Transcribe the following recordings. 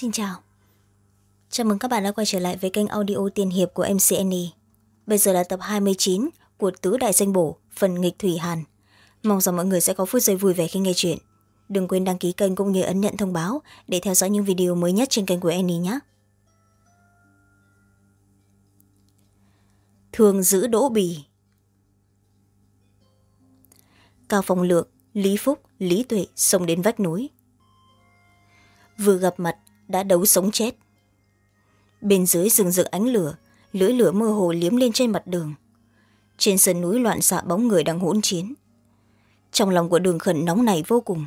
Xin chào. Chào mừng các bạn đã quay trở lại với kênh audio tiên hiệp của MCNE. Bây giờ là tập hai mươi chín của Tứ Đại Danh Bổ, phần nghịch Thủy Hàn. Mong rằng mọi người sẽ có phút giây vui vẻ khi nghe chuyện. Đừng quên đăng ký kênh cũng như ấn nhận thông báo để theo dõi những video mới nhất trên kênh của Annie nhé. Thường giữ đỗ bì Cao Phong Lượng, Lý Phúc, Lý Tuệ xông đến vách núi. Vừa gặp mặt, đã đấu sống chết. Bên dưới rừng rực ánh lửa, lưỡi lửa mơ hồ liếm lên trên mặt đường. Trên sân núi loạn xạ bóng người đang hỗn chiến. Trong lòng của đường khẩn nóng này vô cùng.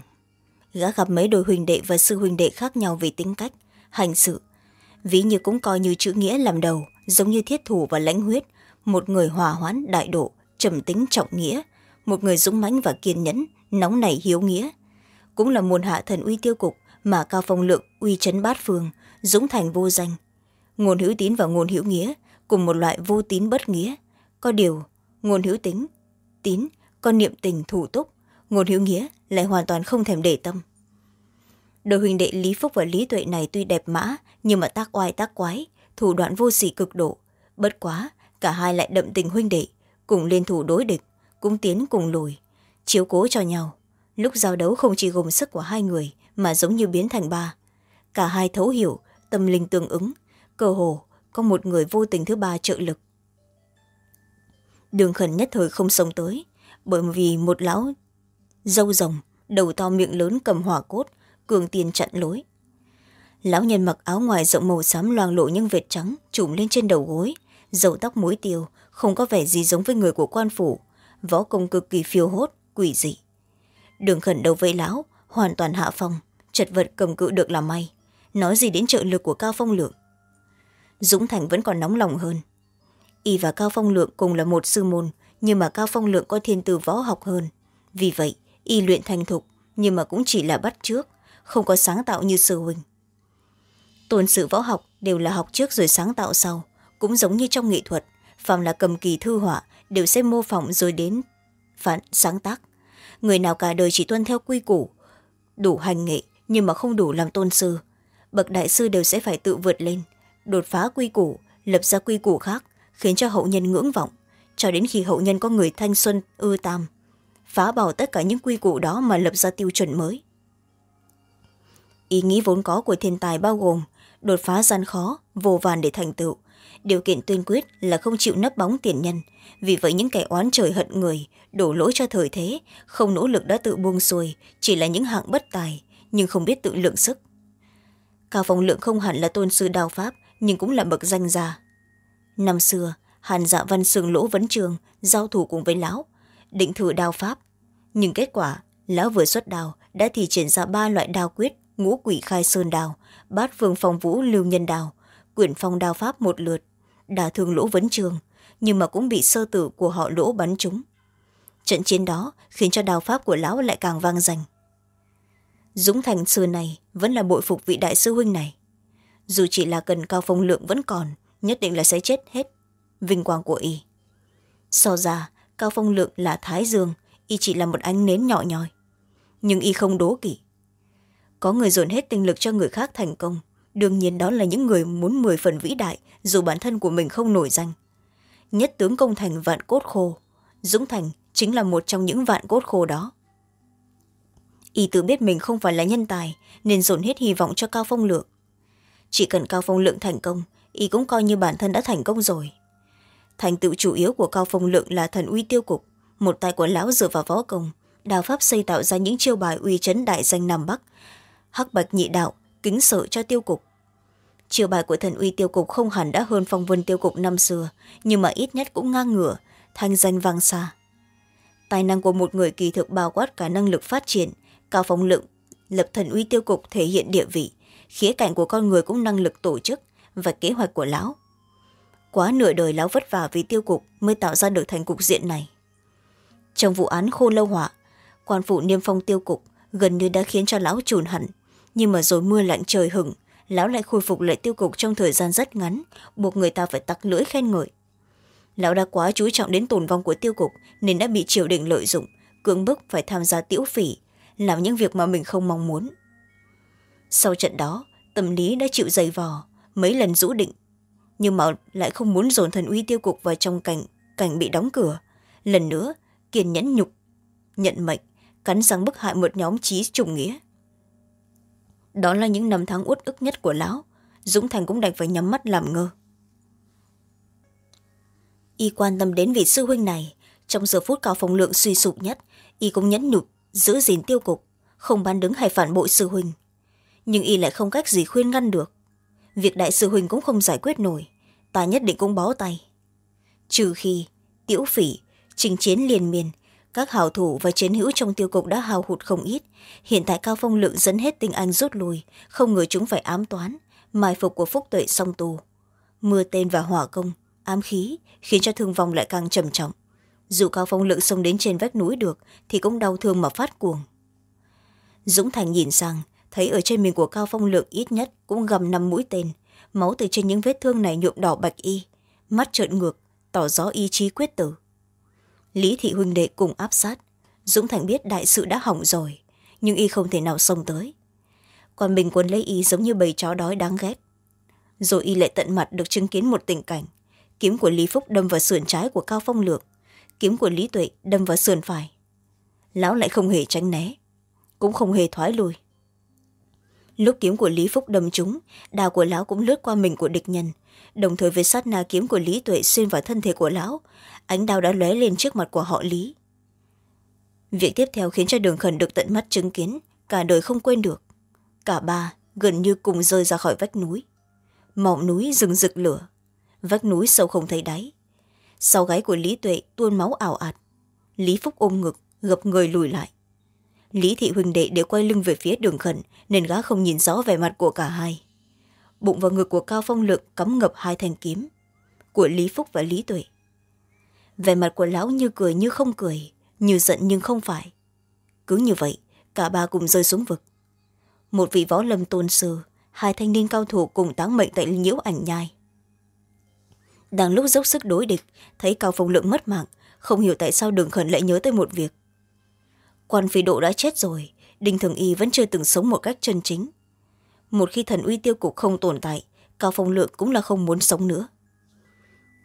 Gã gặp mấy đôi huỳnh đệ và sư huỳnh đệ khác nhau về tính cách, hành sự. Ví như cũng coi như chữ nghĩa làm đầu, giống như thiết thủ và lãnh huyết, một người hòa hoãn, đại độ, trầm tính, trọng nghĩa, một người dũng mãnh và kiên nhẫn, nóng nảy hiếu nghĩa. Cũng là muôn hạ thần uy tiêu cục mà cao phong lượng uy chấn bát phương, dũng thành vô danh. Ngôn hữu tín và ngôn hữu nghĩa cùng một loại vô tín bất nghĩa. Có điều, ngôn hữu tính, tín, có niệm tình thủ túc, ngôn hữu nghĩa lại hoàn toàn không thèm để tâm. Đôi huynh đệ lý phúc và lý tuệ này tuy đẹp mã, nhưng mà tác oai tác quái, thủ đoạn vô sỉ cực độ. Bất quá, cả hai lại đậm tình huynh đệ, cùng liên thủ đối địch, cũng tiến cùng lùi, chiếu cố cho nhau. Lúc giao đấu không chỉ gồm sức của hai người mà giống như biến thành ba. Cả hai thấu hiểu, tâm linh tương ứng. Cơ hồ, có một người vô tình thứ ba trợ lực. Đường khẩn nhất thời không sống tới, bởi vì một lão dâu rồng, đầu to miệng lớn cầm hỏa cốt, cường tiền chặn lối. Lão nhân mặc áo ngoài rộng màu xám loang lộ những vệt trắng, trùm lên trên đầu gối dầu tóc muối tiêu, không có vẻ gì giống với người của quan phủ, võ công cực kỳ phiêu hốt, quỷ dị. Đường khẩn đầu với lão hoàn toàn hạ phong, chật vật cầm cự được là may. Nói gì đến trợ lực của cao phong lượng? Dũng thành vẫn còn nóng lòng hơn. Y và cao phong lượng cùng là một sư môn, nhưng mà cao phong lượng có thiên tư võ học hơn. Vì vậy, y luyện thành thục, nhưng mà cũng chỉ là bắt trước không có sáng tạo như sư huynh. Tôn sự võ học đều là học trước rồi sáng tạo sau, cũng giống như trong nghệ thuật, phàm là cầm kỳ thư họa đều sẽ mô phỏng rồi đến phản sáng tác. Người nào cả đời chỉ tuân theo quy củ đủ hành nghệ nhưng mà không đủ làm tôn sư. Bậc đại sư đều sẽ phải tự vượt lên, đột phá quy củ, lập ra quy củ khác, khiến cho hậu nhân ngưỡng vọng, cho đến khi hậu nhân có người thanh xuân, ư tam. Phá bỏ tất cả những quy củ đó mà lập ra tiêu chuẩn mới. Ý nghĩ vốn có của thiên tài bao gồm đột phá gian khó, vô vàn để thành tựu điều kiện tuyên quyết là không chịu nấp bóng tiền nhân. Vì vậy những kẻ oán trời hận người, đổ lỗi cho thời thế, không nỗ lực đã tự buông xuôi, chỉ là những hạng bất tài, nhưng không biết tự lượng sức. Cao phong lượng không hẳn là tôn sư đao pháp, nhưng cũng là bậc danh gia. Năm xưa, hàn dạ văn sương lỗ vấn trường giao thủ cùng với lão, định thử đao pháp. Nhưng kết quả, lão vừa xuất đao, đã thì triển ra ba loại đao quyết, ngũ quỷ khai sơn đao, bát phương phong vũ lưu nhân đao quyển phong đao pháp một lượt. Đả thương lỗ vấn trường, nhưng mà cũng bị sơ tử của họ lỗ bắn trúng. Trận chiến đó khiến cho đao pháp của lão lại càng vang danh dũng thành xưa này vẫn là bội phục vị đại sư huynh này. Dù chỉ là cần cao phong lượng vẫn còn, nhất định là sẽ chết hết vinh quang của y. So ra, cao phong lượng là thái dương, y chỉ là một ánh nến nhỏ nhòi nhưng y không đố kỵ. Có người dồn hết tinh lực cho người khác thành công đương nhiên đó là những người muốn mười phần vĩ đại, dù bản thân của mình không nổi danh. Nhất tướng công thành vạn cốt khô, dũng thành chính là một trong những vạn cốt khô đó. Y tự biết mình không phải là nhân tài, nên dồn hết hy vọng cho cao phong lượng. Chỉ cần cao phong lượng thành công, y cũng coi như bản thân đã thành công rồi. Thành tựu chủ yếu của cao phong lượng là thần uy tiêu cục, một tay của lão dựa vào võ công đào pháp xây tạo ra những chiêu bài uy chấn đại danh nam bắc, hắc bạch nhị đạo kính sợ cho tiêu cục. Chiều bài của thần uy tiêu cục không hẳn đã hơn phong vân tiêu cục năm xưa, nhưng mà ít nhất cũng ngang ngửa, thanh danh vang xa. Tài năng của một người kỳ thực bao quát cả năng lực phát triển, cao phong lượng, lập thần uy tiêu cục thể hiện địa vị, khía cạnh của con người cũng năng lực tổ chức và kế hoạch của lão. Quá nửa đời lão vất vả vì tiêu cục mới tạo ra được thành cục diện này. Trong vụ án khô lâu họa, quan phụ niêm phong tiêu cục gần như đã khiến cho lão trùn hẳn nhưng mà rồi mưa lạnh trời hửng, lão lại khôi phục lại tiêu cục trong thời gian rất ngắn, buộc người ta phải tặc lưỡi khen ngợi. Lão đã quá chú trọng đến tồn vong của tiêu cục nên đã bị triều đình lợi dụng, cưỡng bức phải tham gia tiễu phỉ, làm những việc mà mình không mong muốn. Sau trận đó, tâm lý đã chịu dày vò, mấy lần rũ định. Nhưng mà lại không muốn dồn thần uy tiêu cục vào trong cảnh cảnh bị đóng cửa. Lần nữa, kiên nhẫn nhục, nhận mệnh, cắn răng bức hại một nhóm trí trùng nghĩa đó là những năm tháng uất ức nhất của lão. Dũng thành cũng đành phải nhắm mắt làm ngơ. Y quan tâm đến vị sư huynh này. Trong giờ phút cao phong lượng suy sụp nhất, y cũng nhẫn nhục, giữ gìn tiêu cục, không bán đứng hay phản bội sư huynh. Nhưng y lại không cách gì khuyên ngăn được. Việc đại sư huynh cũng không giải quyết nổi, ta nhất định cũng bó tay. Trừ khi tiễu phỉ, trình chiến liền miên các hào thủ và chiến hữu trong tiêu cục đã hào hụt không ít. Hiện tại cao phong lượng dẫn hết tinh anh rút lui, không ngờ chúng phải ám toán, mai phục của phúc tuệ song tù. Mưa tên và hỏa công, ám khí, khiến cho thương vong lại càng trầm trọng. Dù cao phong lượng xông đến trên vách núi được, thì cũng đau thương mà phát cuồng. Dũng thành nhìn sang, thấy ở trên mình của cao phong lượng ít nhất cũng gầm năm mũi tên, máu từ trên những vết thương này nhuộm đỏ bạch y. Mắt trợn ngược, tỏ rõ ý chí quyết tử lý thị huynh đệ cùng áp sát. Dũng thành biết đại sự đã hỏng rồi, nhưng y không thể nào xông tới. Còn bình quân lấy y giống như bầy chó đói đáng ghét. Rồi y lại tận mặt được chứng kiến một tình cảnh. Kiếm của lý phúc đâm vào sườn trái của cao phong lược, kiếm của lý tuệ đâm vào sườn phải. Lão lại không hề tránh né, cũng không hề thoái lui lúc kiếm của lý phúc đâm trúng đào của lão cũng lướt qua mình của địch nhân. Đồng thời với sát na kiếm của lý tuệ xuyên vào thân thể của lão, ánh đao đã lóe lên trước mặt của họ lý. Việc tiếp theo khiến cho đường khẩn được tận mắt chứng kiến, cả đời không quên được. Cả ba gần như cùng rơi ra khỏi vách núi. Mỏm núi rừng rực lửa, vách núi sâu không thấy đáy. Sau gáy của lý tuệ tuôn máu ảo ạt. Lý phúc ôm ngực, gập người lùi lại lý thị huỳnh đệ đều quay lưng về phía đường khẩn, nên gã không nhìn rõ vẻ mặt của cả hai. Bụng và ngực của cao phong lượng cắm ngập hai thanh kiếm của lý phúc và lý tuệ. Vẻ mặt của lão như cười như không cười, như giận nhưng không phải. Cứ như vậy, cả ba cùng rơi xuống vực. Một vị võ lâm tôn sư, hai thanh niên cao thủ cùng táng mệnh tại nhiễu ảnh nhai. Đang lúc dốc sức đối địch, thấy cao phong lượng mất mạng, không hiểu tại sao đường khẩn lại nhớ tới một việc quan phi độ đã chết rồi, đinh thường y vẫn chưa từng sống một cách chân chính. Một khi thần uy tiêu cục không tồn tại, cao phong lượng cũng là không muốn sống nữa.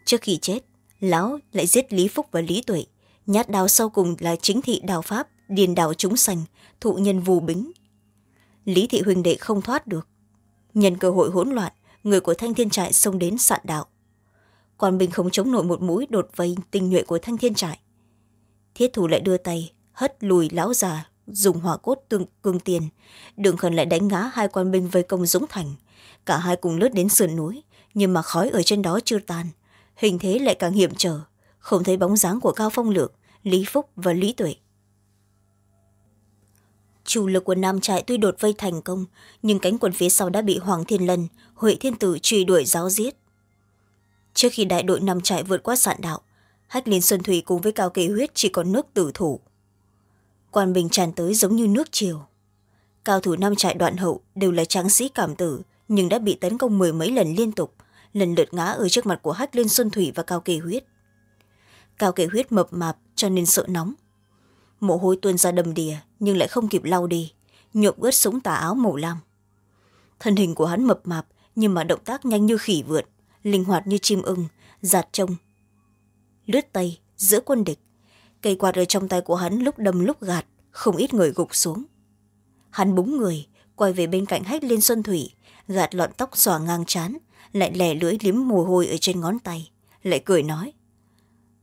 Trước khi chết, lão lại giết lý phúc và lý tuệ, nhát đào sau cùng là chính thị đào pháp, điền đào chúng sành, thụ nhân vù bính. Lý thị huỳnh đệ không thoát được. Nhân cơ hội hỗn loạn, người của thanh thiên trại xông đến sạn đạo. Quan bình không chống nổi một mũi đột vây tinh nhuệ của thanh thiên trại. Thiết thủ lại đưa tay hất lùi lão già, dùng hỏa cốt tương, cương tiền. Đường khẩn lại đánh ngã hai quan binh vây công dũng thành. Cả hai cùng lướt đến sườn núi, nhưng mà khói ở trên đó chưa tan. Hình thế lại càng hiểm trở, không thấy bóng dáng của cao phong lượng lý phúc và lý tuệ. Chủ lực của nam trại tuy đột vây thành công, nhưng cánh quân phía sau đã bị hoàng thiên lân, huệ thiên tử truy đuổi giáo giết. Trước khi đại đội nam trại vượt qua sạn đạo, hách liên xuân thủy cùng với cao kỳ huyết chỉ còn nước tử thủ quan bình tràn tới giống như nước chiều cao thủ năm trại đoạn hậu đều là tráng sĩ cảm tử, nhưng đã bị tấn công mười mấy lần liên tục, lần lượt ngã ở trước mặt của hách liên xuân thủy và cao kỳ huyết. Cao kỳ huyết mập mạp cho nên sợ nóng. Mồ hôi tuôn ra đầm đìa, nhưng lại không kịp lau đi, nhuộm ướt súng tà áo màu lam. Thân hình của hắn mập mạp, nhưng mà động tác nhanh như khỉ vượn, linh hoạt như chim ưng, giạt trông. Lướt tay, giữa quân địch cây quạt ở trong tay của hắn lúc đâm lúc gạt không ít người gục xuống. Hắn búng người quay về bên cạnh hách liên xuân thủy gạt lọn tóc xòa ngang chán lại lè lưỡi liếm mồ hôi ở trên ngón tay lại cười nói.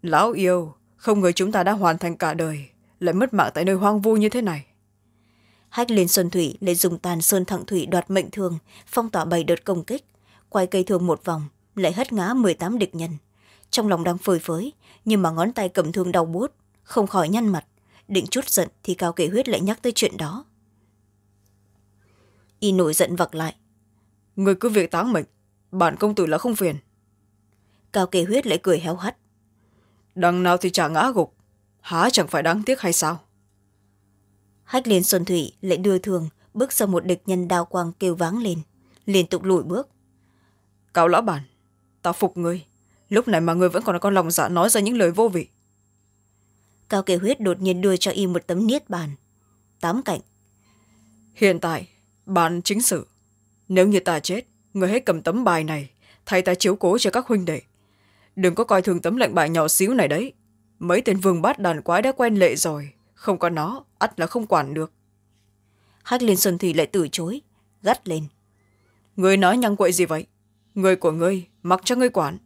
Lão yêu không ngờ chúng ta đã hoàn thành cả đời lại mất mạng tại nơi hoang vu như thế này. Hách liên xuân thủy lại dùng tàn sơn thẳng thủy đoạt mệnh thương phong tỏa bảy đợt công kích quay cây thương một vòng lại hất ngã m tám địch nhân. Trong lòng đang phơi phới nhưng mà ngón tay cầm thương đau buốt không khỏi nhăn mặt định chút giận thì cao kể huyết lại nhắc tới chuyện đó. Y nổi giận vặc lại. Người cứ việc táng mệnh bản công tử là không phiền. Cao kể huyết lại cười héo hắt. Đằng nào thì chả ngã gục há chẳng phải đáng tiếc hay sao? Hách liên xuân thủy lại đưa thường bước sang một địch nhân đao quang kêu váng lên liên tục lùi bước. Cao lão bản ta phục ngươi. Lúc này mà ngươi vẫn còn có lòng dạ nói ra những lời vô vị cao kể huyết đột nhiên đưa cho y một tấm niết bàn. Tám cạnh. Hiện tại bàn chính sử nếu như ta chết người hãy cầm tấm bài này thay ta chiếu cố cho các huynh đệ. Đừng có coi thường tấm lệnh bài nhỏ xíu này đấy. Mấy tên vương bát đàn quái đã quen lệ rồi. Không có nó ắt là không quản được. Hách liên xuân thủy lại từ chối gắt lên. Người nói nhăng quậy gì vậy? Người của ngươi mặc cho ngươi quản.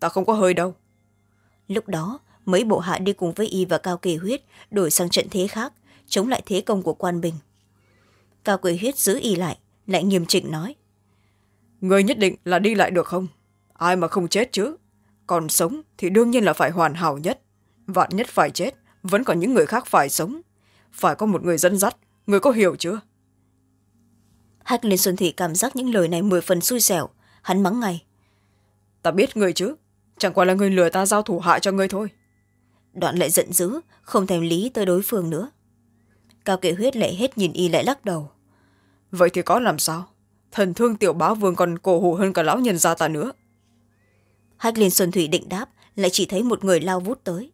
Ta không có hơi đâu. Lúc đó mấy bộ hạ đi cùng với y và cao kỳ huyết đổi sang trận thế khác chống lại thế công của quan bình. Cao kỳ huyết giữ y lại lại nghiêm trịnh nói người nhất định là đi lại được không? Ai mà không chết chứ? Còn sống thì đương nhiên là phải hoàn hảo nhất. Vạn nhất phải chết vẫn còn những người khác phải sống. Phải có một người dẫn dắt người có hiểu chưa? Hách liên xuân thị cảm giác những lời này mười phần xui xẻo. Hắn mắng ngay ta biết người chứ. Chẳng qua là người lừa ta giao thủ hại cho ngươi thôi đoạn lại giận dữ không thèm lý tới đối phương nữa. Cao kệ huyết lại hết nhìn y lại lắc đầu. Vậy thì có làm sao? Thần thương tiểu bá vương còn cổ hủ hơn cả lão nhân gia ta nữa. Hách liên xuân thủy định đáp lại chỉ thấy một người lao vút tới.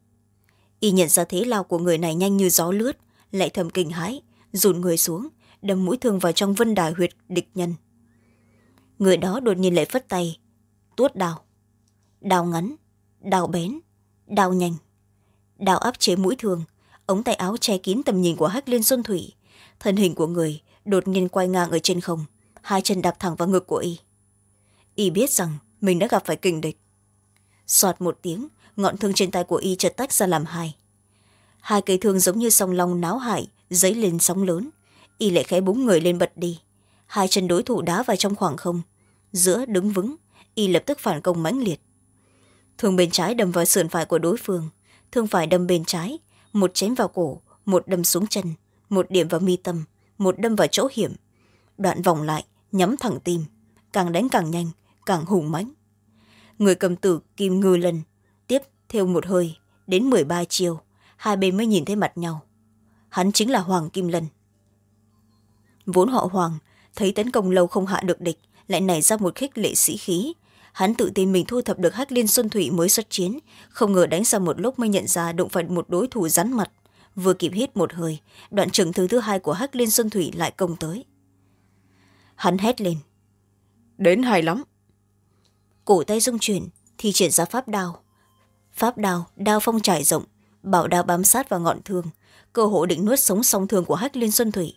Y nhận ra thế lao của người này nhanh như gió lướt lại thầm kinh hãi dùn người xuống đâm mũi thương vào trong vân đài huyệt địch nhân. Người đó đột nhiên lại phất tay tuốt đào đào ngắn đào bén đào nhanh đào áp chế mũi thương. Ống tay áo che kín tầm nhìn của hách liên xuân thủy. Thân hình của người đột nhiên quay ngang ở trên không, hai chân đạp thẳng vào ngực của y. Y biết rằng mình đã gặp phải kình địch. Soạt một tiếng, ngọn thương trên tay của y chợt tách ra làm hai. Hai cây thương giống như sông long náo hại, dấy lên sóng lớn. Y lại khẽ búng người lên bật đi. Hai chân đối thủ đá vào trong khoảng không. Giữa đứng vững, y lập tức phản công mãnh liệt. Thương bên trái đâm vào sườn phải của đối phương thương phải đâm bên trái, một chém vào cổ, một đâm xuống chân, một điểm vào mi tâm, một đâm vào chỗ hiểm. Đoạn vòng lại, nhắm thẳng tim, càng đánh càng nhanh, càng hùng mãnh. Người cầm tử kim ngư lần tiếp theo một hơi, đến m ba chiều hai bên mới nhìn thấy mặt nhau. Hắn chính là hoàng kim lân. Vốn họ hoàng, thấy tấn công lâu không hạ được địch, lại nảy ra một khích lệ sĩ khí hắn tự tin mình thu thập được hách liên xuân thủy mới xuất chiến. Không ngờ đánh sau một lúc mới nhận ra đụng phải một đối thủ rắn mặt. Vừa kịp hít một hơi đoạn trưởng thứ thứ hai của hách liên xuân thủy lại công tới. Hắn hét lên. Đến hay lắm. Cổ tay dung chuyển thì triển ra pháp đao. Pháp đao đao phong trải rộng bảo đao bám sát vào ngọn thương cơ hộ định nuốt sống song thương của hách liên xuân thủy.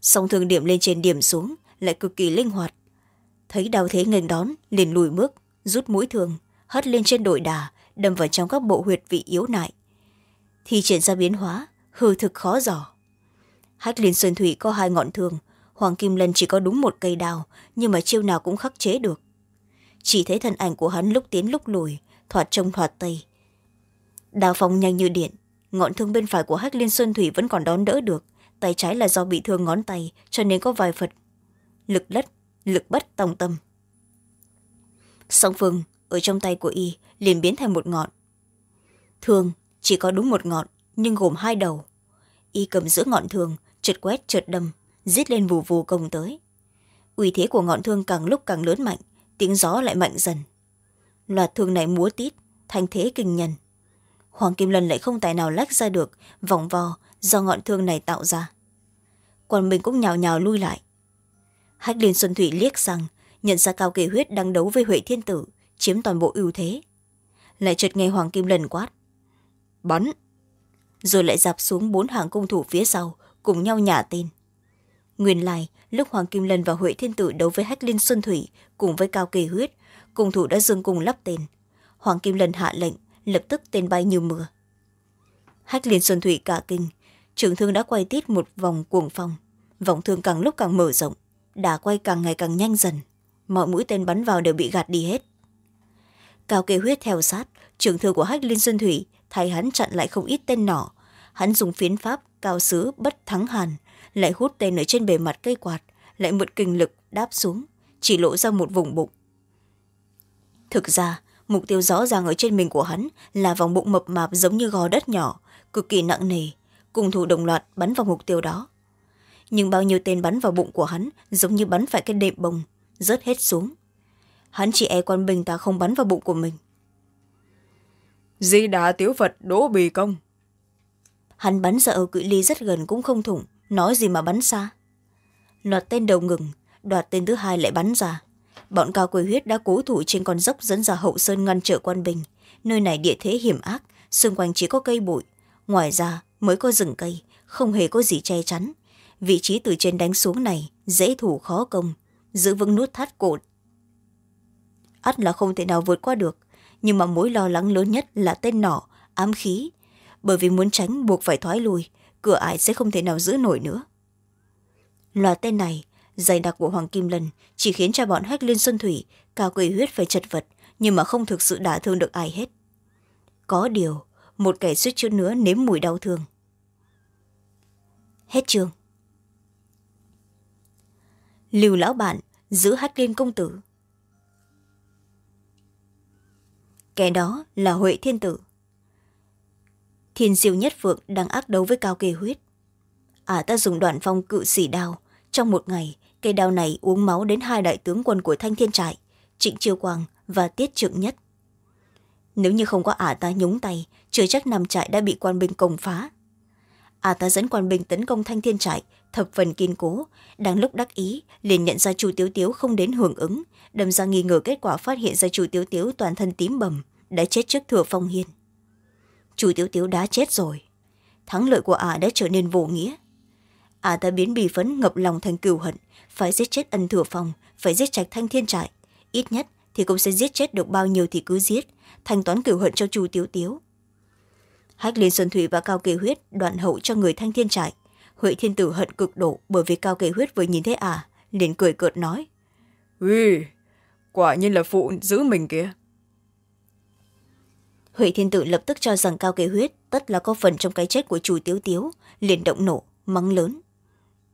Song thương điểm lên trên điểm xuống lại cực kỳ linh hoạt thấy đào thế nghênh đón, liền lùi bước, rút mũi thương, hất lên trên đội đà, đâm vào trong các bộ huyệt vị yếu nại. Thì triển ra biến hóa, hư thực khó giỏ hách liên xuân thủy có hai ngọn thương, hoàng kim lân chỉ có đúng một cây đào nhưng mà chiêu nào cũng khắc chế được. Chỉ thấy thân ảnh của hắn lúc tiến lúc lùi, thoạt trông thoạt tây. Đào phong nhanh như điện, ngọn thương bên phải của hách liên xuân thủy vẫn còn đón đỡ được, tay trái là do bị thương ngón tay, cho nên có vài phật lực lất lực bất tòng tâm. Song phương, ở trong tay của y, liền biến thành một ngọn. Thương chỉ có đúng một ngọn, nhưng gồm hai đầu. Y cầm giữa ngọn thương trượt quét trượt đâm rít lên vù vù công tới. Uy thế của ngọn thương càng lúc càng lớn mạnh, tiếng gió lại mạnh dần. Loạt thương này múa tít thành thế kinh nhân. Hoàng kim lân lại không tài nào lách ra được, vòng vo do ngọn thương này tạo ra. Còn mình cũng nhào nhào lui lại hách liên xuân thủy liếc sang nhận ra cao kỳ huyết đang đấu với huệ thiên tử, chiếm toàn bộ ưu thế. Lại chợt nghe hoàng kim lần quát, bắn! Rồi lại dạp xuống bốn hàng cung thủ phía sau, cùng nhau nhả tên. Nguyên lai, lúc hoàng kim lân và huệ thiên tử đấu với hách liên xuân thủy cùng với cao kỳ huyết, cung thủ đã dương cùng lắp tên. Hoàng kim lân hạ lệnh, lập tức tên bay như mưa. Hách liên xuân thủy cả kinh, trường thương đã quay tít một vòng cuồng phong. Vòng thương càng lúc càng mở rộng đả quay càng ngày càng nhanh dần. Mọi mũi tên bắn vào đều bị gạt đi hết. Cao kê huyết theo sát, trưởng thư của hách liên xuân thủy, thay hắn chặn lại không ít tên nỏ. Hắn dùng phiến pháp, cao sứ, bất thắng hàn, lại hút tên ở trên bề mặt cây quạt, lại mượn kinh lực đáp xuống, chỉ lộ ra một vùng bụng. Thực ra, mục tiêu rõ ràng ở trên mình của hắn là vòng bụng mập mạp giống như gò đất nhỏ, cực kỳ nặng nề, cùng thủ đồng loạt bắn vào mục tiêu đó nhưng bao nhiêu tên bắn vào bụng của hắn giống như bắn phải cái đệm bông rớt hết xuống. Hắn chỉ e quan bình ta không bắn vào bụng của mình. Di đà tiếu phật đỗ bì công. Hắn bắn ra ở cự ly rất gần cũng không thủng nói gì mà bắn xa. Loạt tên đầu ngừng đoạt tên thứ hai lại bắn ra. Bọn cao quỳ huyết đã cố thủ trên con dốc dẫn ra hậu sơn ngăn trở quan bình nơi này địa thế hiểm ác xung quanh chỉ có cây bụi. Ngoài ra mới có rừng cây không hề có gì che chắn vị trí từ trên đánh xuống này, dễ thủ khó công, giữ vững nút thắt cột. Ắt là không thể nào vượt qua được, nhưng mà mối lo lắng lớn nhất là tên nỏ, ám khí. Bởi vì muốn tránh buộc phải thoái lui, cửa ải sẽ không thể nào giữ nổi nữa. Loạt tên này, dày đặc của hoàng kim lần chỉ khiến cho bọn hách liên xuân thủy, cao quỷ huyết phải chật vật, nhưng mà không thực sự đả thương được ai hết. Có điều, một kẻ suýt chút nữa nếm mùi đau thương. Hết chương lưu lão bạn giữ hát liên công tử. Kẻ đó là huệ thiên tử. Thiên diêu nhất phượng đang ác đấu với cao kê huyết. Ả à, ta dùng đoạn phong cự xỉ đao. Trong một ngày cây đao này uống máu đến hai đại tướng quân của thanh thiên trại trịnh chiêu quang và tiết trượng nhất. Nếu như không có ả à ta nhúng tay chưa chắc nằm trại đã bị quan binh công phá. Ả à ta dẫn quan binh tấn công thanh thiên trại thập phần kiên cố. Đang lúc đắc ý, liền nhận ra chu tiếu tiếu không đến hưởng ứng. Đâm ra nghi ngờ kết quả phát hiện ra chu tiếu tiếu toàn thân tím bầm, đã chết trước thừa phong hiên. Chu tiếu tiếu đã chết rồi. Thắng lợi của ả đã trở nên vô nghĩa. Ả ta biến bì phấn ngập lòng thành cừu hận, phải giết chết ân thừa phong, phải giết trạch thanh thiên trại. Ít nhất thì cũng sẽ giết chết được bao nhiêu thì cứ giết, thanh toán cửu hận cho chu tiếu tiếu. Hách liên xuân thủy và cao kỳ huyết đoạn hậu cho người thanh thiên trại huệ thiên tử hận cực độ bởi vì cao kỳ huyết vừa nhìn thấy ả liền cười cợt nói. Ui quả nhiên là phụ giữ mình kìa. Huệ thiên tử lập tức cho rằng cao kỳ huyết tất là có phần trong cái chết của chủ tiếu tiếu liền động nổ mắng lớn.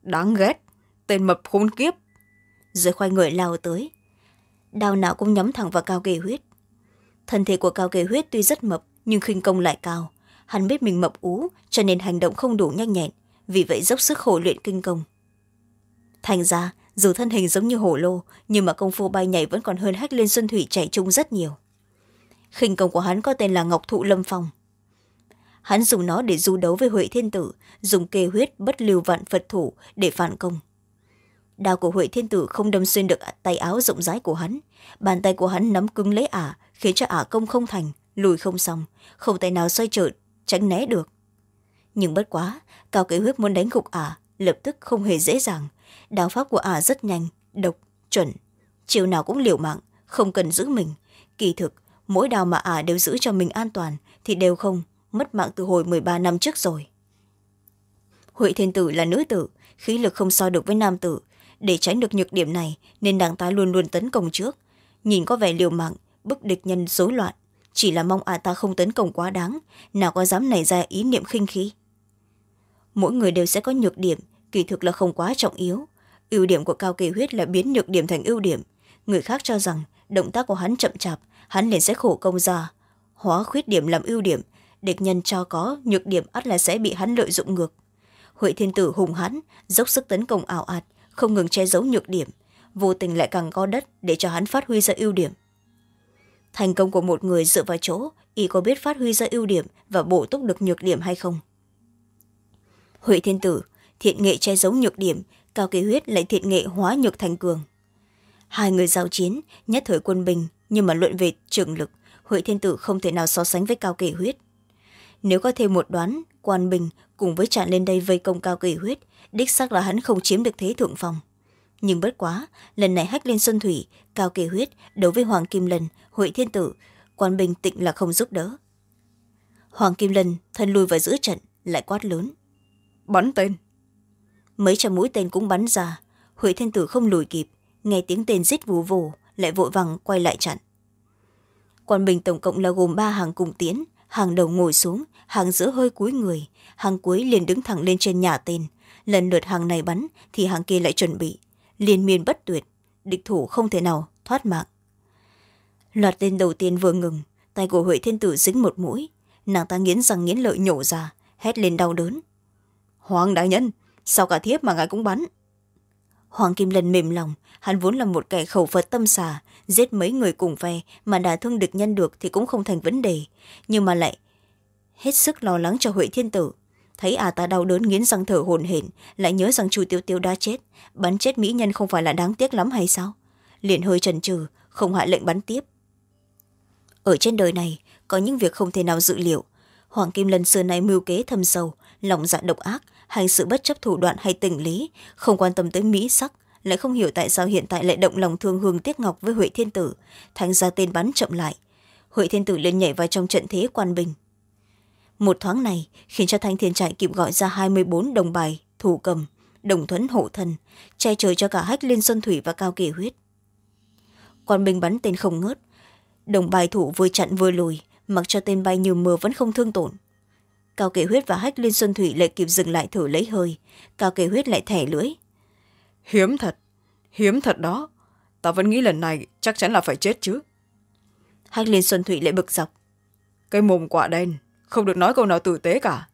Đáng ghét tên mập khốn kiếp. Rồi khoai người lao tới. Đao nào cũng nhắm thẳng vào cao kỳ huyết. Thân thể của cao kỳ huyết tuy rất mập nhưng khinh công lại cao. Hắn biết mình mập ú cho nên hành động không đủ nhanh nhẹn vì vậy dốc sức khổ luyện kinh công. Thành ra, dù thân hình giống như hổ lô, nhưng mà công phu bay nhảy vẫn còn hơn hách lên xuân thủy chạy chung rất nhiều. Khinh công của hắn có tên là ngọc thụ lâm phong. Hắn dùng nó để du đấu với huệ thiên tử, dùng kê huyết bất lưu vạn phật thủ để phản công. Đao của huệ thiên tử không đâm xuyên được tay áo rộng rãi của hắn, bàn tay của hắn nắm cứng lấy ả, khiến cho ả công không thành, lùi không xong, không tay nào xoay trở, tránh né được nhưng bất quá, cao kế huyết muốn đánh gục ả, lập tức không hề dễ dàng. Đao pháp của ả rất nhanh, độc, chuẩn. Chiều nào cũng liều mạng, không cần giữ mình. Kỳ thực, mỗi đào mà ả đều giữ cho mình an toàn thì đều không mất mạng từ hồi m ba năm trước rồi. Huệ thiên tử là nữ tử, khí lực không so được với nam tử. Để tránh được nhược điểm này, nên đảng ta luôn luôn tấn công trước. Nhìn có vẻ liều mạng, bức địch nhân rối loạn. Chỉ là mong ả ta không tấn công quá đáng, nào có dám nảy ra ý niệm khinh khí mỗi người đều sẽ có nhược điểm, kỳ thực là không quá trọng yếu. Ưu điểm của cao kỳ huyết là biến nhược điểm thành ưu điểm. Người khác cho rằng động tác của hắn chậm chạp, hắn liền sẽ khổ công ra. Hóa khuyết điểm làm ưu điểm, địch nhân cho có, nhược điểm ắt là sẽ bị hắn lợi dụng ngược. Huệ thiên tử hùng hắn, dốc sức tấn công ảo ạt, không ngừng che giấu nhược điểm. Vô tình lại càng có đất để cho hắn phát huy ra ưu điểm. Thành công của một người dựa vào chỗ, y có biết phát huy ra ưu điểm và bổ túc được nhược điểm hay không? Huệ thiên tử, thiện nghệ che giấu nhược điểm, cao kỳ huyết lại thiện nghệ hóa nhược thành cường. Hai người giao chiến, nhất thời quân bình, nhưng mà luận về trường lực, huệ thiên tử không thể nào so sánh với cao kỳ huyết. Nếu có thêm một đoán, quan bình cùng với tràn lên đây vây công cao kỳ huyết, đích xác là hắn không chiếm được thế thượng phòng nhưng bất quá, lần này hách lên xuân thủy, cao kỳ huyết đấu với hoàng kim lần huệ thiên tử, quan bình tịnh là không giúp đỡ. Hoàng kim lần thân lui vào giữa trận, lại quát lớn bắn tên. Mấy trăm mũi tên cũng bắn ra. Huệ thiên tử không lùi kịp, nghe tiếng tên rít vù vù, lại vội vàng quay lại chặn. Quan bình tổng cộng là gồm ba hàng cùng tiến, hàng đầu ngồi xuống, hàng giữa hơi cúi người, hàng cuối liền đứng thẳng lên trên nhà tên. Lần lượt hàng này bắn, thì hàng kia lại chuẩn bị. Liên miên bất tuyệt, địch thủ không thể nào thoát mạng. Loạt tên đầu tiên vừa ngừng, tay của huệ thiên tử dính một mũi. Nàng ta nghiến răng nghiến lợi nhổ ra, hét lên đau đớn hoàng đại nhân, sao cả thiếp mà ngài cũng bắn? Hoàng kim lân mềm lòng, hắn vốn là một kẻ khẩu phật tâm xà, giết mấy người cùng phe mà đả thương địch nhân được thì cũng không thành vấn đề. Nhưng mà lại hết sức lo lắng cho huệ thiên tử. Thấy à ta đau đớn nghiến răng thở hồn hển, lại nhớ rằng chu tiêu tiêu đã chết. Bắn chết mỹ nhân không phải là đáng tiếc lắm hay sao? Liền hơi chần chừ, không hạ lệnh bắn tiếp. Ở trên đời này, có những việc không thể nào dự liệu. Hoàng kim lân xưa nay mưu kế thâm sâu lòng dạ độc ác hành sự bất chấp thủ đoạn hay tình lý không quan tâm tới mỹ sắc lại không hiểu tại sao hiện tại lại động lòng thương hương tiếc ngọc với huệ thiên tử. Thành ra tên bắn chậm lại. Huệ thiên tử liền nhảy vào trong trận thế quan bình. Một thoáng này khiến cho thanh thiên trại kịp gọi ra hai mươi bốn đồng bài thủ cầm đồng thuẫn hộ thần, che chở cho cả hách liên xuân thủy và cao kỳ huyết. Quan bình bắn tên không ngớt. Đồng bài thủ vừa chặn vừa lùi mặc cho tên bay như mưa vẫn không thương tổn cao kỳ huyết và hách liên xuân thủy lại kịp dừng lại thử lấy hơi. Cao kỳ huyết lại thẻ lưỡi. Hiếm thật hiếm thật đó. Ta vẫn nghĩ lần này chắc chắn là phải chết chứ. Hách liên xuân thủy lại bực dọc. Cái mồm quả đen không được nói câu nào tử tế cả.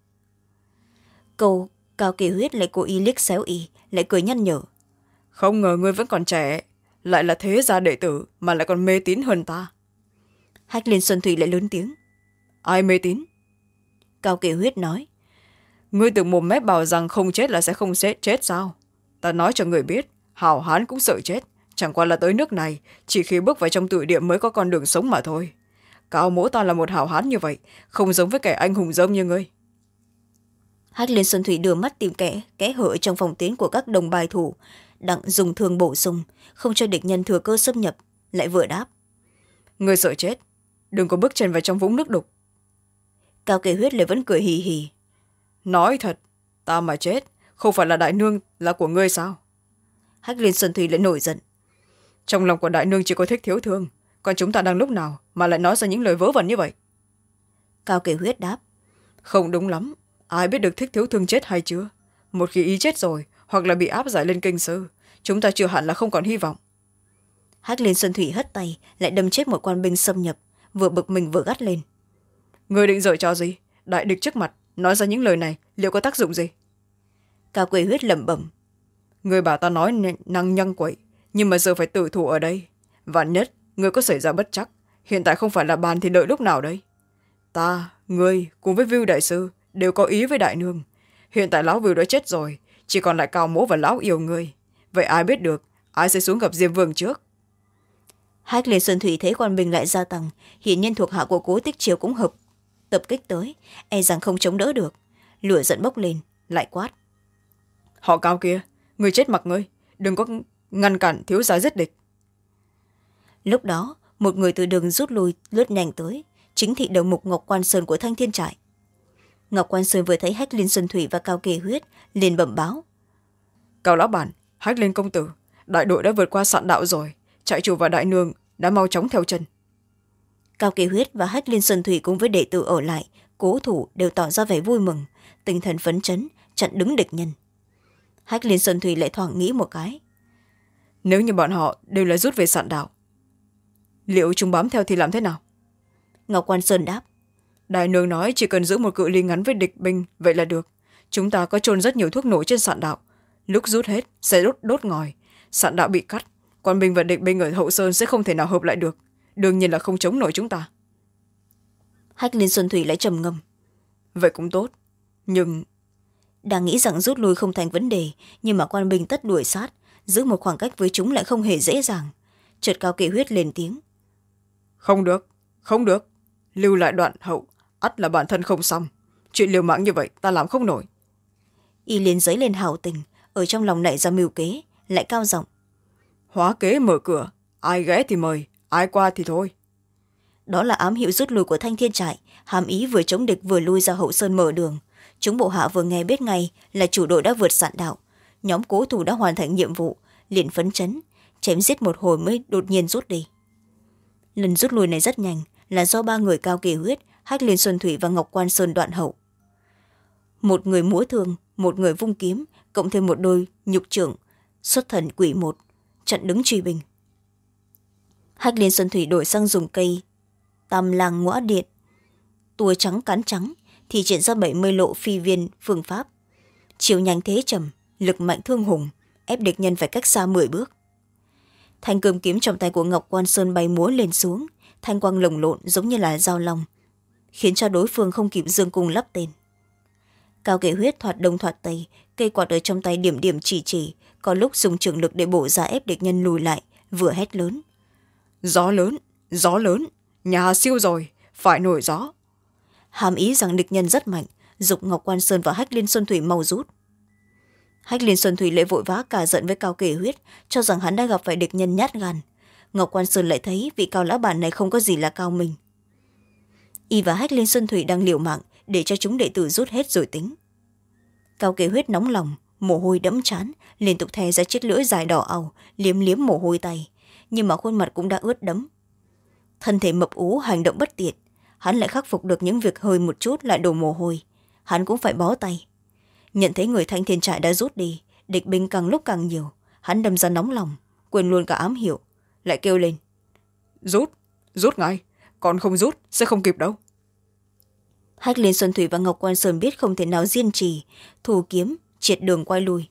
Câu cao kỳ huyết lại cố ý liếc xéo y lại cười nhăn nhở. Không ngờ ngươi vẫn còn trẻ lại là thế gia đệ tử mà lại còn mê tín hơn ta. Hách liên xuân thủy lại lớn tiếng. Ai mê tín cao kỳ huyết nói. Ngươi từ mồm mép bảo rằng không chết là sẽ không chết, chết sao? Ta nói cho người biết hào hán cũng sợ chết. Chẳng qua là tới nước này chỉ khi bước vào trong tự điểm mới có con đường sống mà thôi. Cao mỗ ta là một hào hán như vậy không giống với kẻ anh hùng dâm như ngươi. Hách liên xuân thủy đưa mắt tìm kẽ kẽ hở trong phòng tiến của các đồng bài thủ đặng dùng thương bổ sung không cho địch nhân thừa cơ xâm nhập lại vừa đáp. Ngươi sợ chết đừng có bước chân vào trong vũng nước đục cao kỳ huyết lại vẫn cười hì hì. Nói thật ta mà chết không phải là đại nương là của ngươi sao? Hách liên xuân thủy lại nổi giận. Trong lòng của đại nương chỉ có thích thiếu thương còn chúng ta đang lúc nào mà lại nói ra những lời vớ vẩn như vậy? Cao kỳ huyết đáp. Không đúng lắm ai biết được thích thiếu thương chết hay chưa? Một khi ý chết rồi hoặc là bị áp giải lên kinh sư chúng ta chưa hẳn là không còn hy vọng. Hách liên xuân thủy hất tay lại đâm chết một quan binh xâm nhập vừa bực mình vừa gắt lên người định dợi cho gì? Đại địch trước mặt nói ra những lời này liệu có tác dụng gì? Cao quỳ huyết lẩm bẩm. Người bảo ta nói năng nhăng quậy nhưng mà giờ phải tự thủ ở đây. Và nhất người có xảy ra bất chắc hiện tại không phải là bàn thì đợi lúc nào đây? Ta ngươi cùng với vưu đại sư đều có ý với đại nương. Hiện tại lão vưu đã chết rồi chỉ còn lại cao mỗ và lão yêu ngươi. Vậy ai biết được ai sẽ xuống gặp diêm vương trước? Hách liên xuân thủy thấy quan bình lại gia tăng hiển nhiên thuộc hạ của cố tích chiều cũng hợp tập kích tới e rằng không chống đỡ được. Lửa giận bốc lên lại quát. Họ cao kia người chết mặc ngươi đừng có ngăn cản thiếu giá giết địch. Lúc đó một người từ đường rút lui lướt nhanh tới chính thị đầu mục ngọc quan sơn của thanh thiên trại. Ngọc quan sơn vừa thấy hách liên xuân thủy và cao kỳ huyết liền bẩm báo. Cao lão bản hách liên công tử đại đội đã vượt qua sạn đạo rồi trại chủ và đại nương đã mau chóng theo chân cao kỳ huyết và hách liên xuân thủy cùng với đệ tử ở lại cố thủ đều tỏ ra vẻ vui mừng tinh thần phấn chấn chặn đứng địch nhân. Hách liên xuân thủy lại thoảng nghĩ một cái. Nếu như bọn họ đều là rút về sạn đạo liệu chúng bám theo thì làm thế nào? Ngọc quan sơn đáp. Đại nương nói chỉ cần giữ một cự ly ngắn với địch binh vậy là được. Chúng ta có trôn rất nhiều thuốc nổ trên sạn đạo. Lúc rút hết sẽ đốt đốt ngòi. Sạn đạo bị cắt quan binh và địch binh ở hậu sơn sẽ không thể nào hợp lại được đương nhiên là không chống nổi chúng ta. Hách liên xuân thủy lại trầm ngâm. Vậy cũng tốt. Nhưng đang nghĩ rằng rút lui không thành vấn đề nhưng mà quan binh tất đuổi sát giữ một khoảng cách với chúng lại không hề dễ dàng. Chợt cao kỵ huyết lên tiếng. Không được không được. Lưu lại đoạn hậu ắt là bản thân không xong. Chuyện liều mạng như vậy ta làm không nổi. Y liền giấy lên hào tình ở trong lòng nảy ra mưu kế lại cao giọng. Hóa kế mở cửa ai ghé thì mời ai qua thì thôi. Đó là ám hiệu rút lui của thanh thiên trại. Hàm ý vừa chống địch vừa lui ra hậu sơn mở đường. Chúng bộ hạ vừa nghe biết ngay là chủ đội đã vượt sạn đạo. Nhóm cố thủ đã hoàn thành nhiệm vụ, liền phấn chấn, chém giết một hồi mới đột nhiên rút đi. Lần rút lui này rất nhanh, là do ba người cao kỳ huyết, hách liên xuân thủy và ngọc quan sơn đoạn hậu. Một người múa thương, một người vung kiếm, cộng thêm một đôi nhục trưởng, xuất thần quỷ một trận đứng truy bình hách liên xuân thủy đổi sang dùng cây. Tam làng ngõ điện. Tua trắng cán trắng, thì triển ra bảy mươi lộ phi viên phương pháp. Chiều nhanh thế trầm, lực mạnh thương hùng, ép địch nhân phải cách xa mười bước. Thanh cơm kiếm trong tay của ngọc quan sơn bay múa lên xuống, thanh quang lồng lộn giống như là dao lòng khiến cho đối phương không kịp dương cung lắp tên. Cao kể huyết thoạt đông thoạt tây, cây quạt ở trong tay điểm điểm chỉ chỉ, có lúc dùng trường lực để bổ ra ép địch nhân lùi lại, vừa hét lớn gió lớn gió lớn, nhà siêu rồi, phải nổi gió. Hàm ý rằng địch nhân rất mạnh, dục ngọc quan sơn và hách liên xuân thủy mau rút. Hách liên xuân thủy lại vội vã cả giận với cao kể huyết, cho rằng hắn đã gặp phải địch nhân nhát gan. Ngọc quan sơn lại thấy vị cao lão bản này không có gì là cao mình y và hách liên xuân thủy đang liều mạng để cho chúng đệ tử rút hết rồi tính. Cao kể huyết nóng lòng, mồ hôi đẫm chán, liên tục thè ra chiếc lưỡi dài đỏ ầu liếm liếm mồ hôi tay nhưng mà khuôn mặt cũng đã ướt đẫm. Thân thể mập ú hành động bất tiện. Hắn lại khắc phục được những việc hơi một chút lại đổ mồ hôi. Hắn cũng phải bó tay. Nhận thấy người thanh thiên trại đã rút đi địch binh càng lúc càng nhiều. Hắn đâm ra nóng lòng quên luôn cả ám hiệu lại kêu lên. Rút rút ngay. Còn không rút sẽ không kịp đâu. Hách liên xuân thủy và ngọc quan sơn biết không thể nào diên trì thủ kiếm triệt đường quay lui.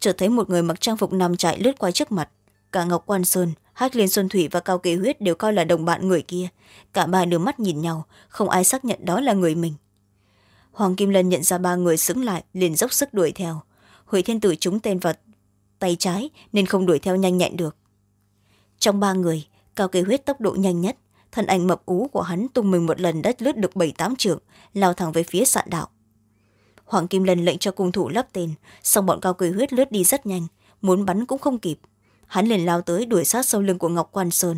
Chợt thấy một người mặc trang phục nằm chạy lướt qua trước mặt cả ngọc quan sơn, hách liên xuân thủy và cao kỳ huyết đều coi là đồng bạn người kia. Cả ba đưa mắt nhìn nhau, không ai xác nhận đó là người mình. Hoàng kim lân nhận ra ba người xứng lại, liền dốc sức đuổi theo. Huệ thiên tử trúng tên vào tay trái, nên không đuổi theo nhanh nhẹn được. Trong ba người, cao kỳ huyết tốc độ nhanh nhất, thân ảnh mập ú của hắn tung mình một lần đất lướt được bảy tám trượng, lao thẳng về phía sạn đạo. Hoàng kim lân lệnh cho cung thủ lắp tên xong bọn cao kỳ huyết lướt đi rất nhanh, muốn bắn cũng không kịp hắn liền lao tới đuổi sát sau lưng của ngọc quan sơn.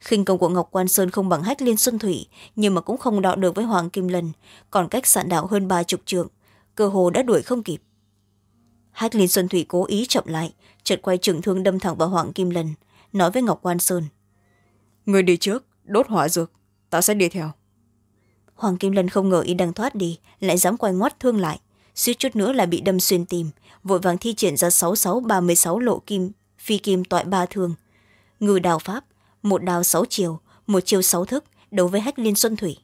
Khinh công của ngọc quan sơn không bằng hách liên xuân thủy nhưng mà cũng không đọ được với hoàng kim lân còn cách sạn đạo hơn ba chục trượng cơ hồ đã đuổi không kịp. Hách liên xuân thủy cố ý chậm lại chợt quay trường thương đâm thẳng vào hoàng kim lân nói với ngọc quan sơn. Người đi trước đốt hỏa dược ta sẽ đi theo. Hoàng kim lân không ngờ y đang thoát đi lại dám quay ngoắt thương lại suýt chút nữa là bị đâm xuyên tim vội vàng thi triển ra sáu sáu ba mươi sáu lộ kim phi kim toại ba thường. Ngư đào pháp, một đào sáu chiều một chiều sáu thức đấu với hách liên xuân thủy.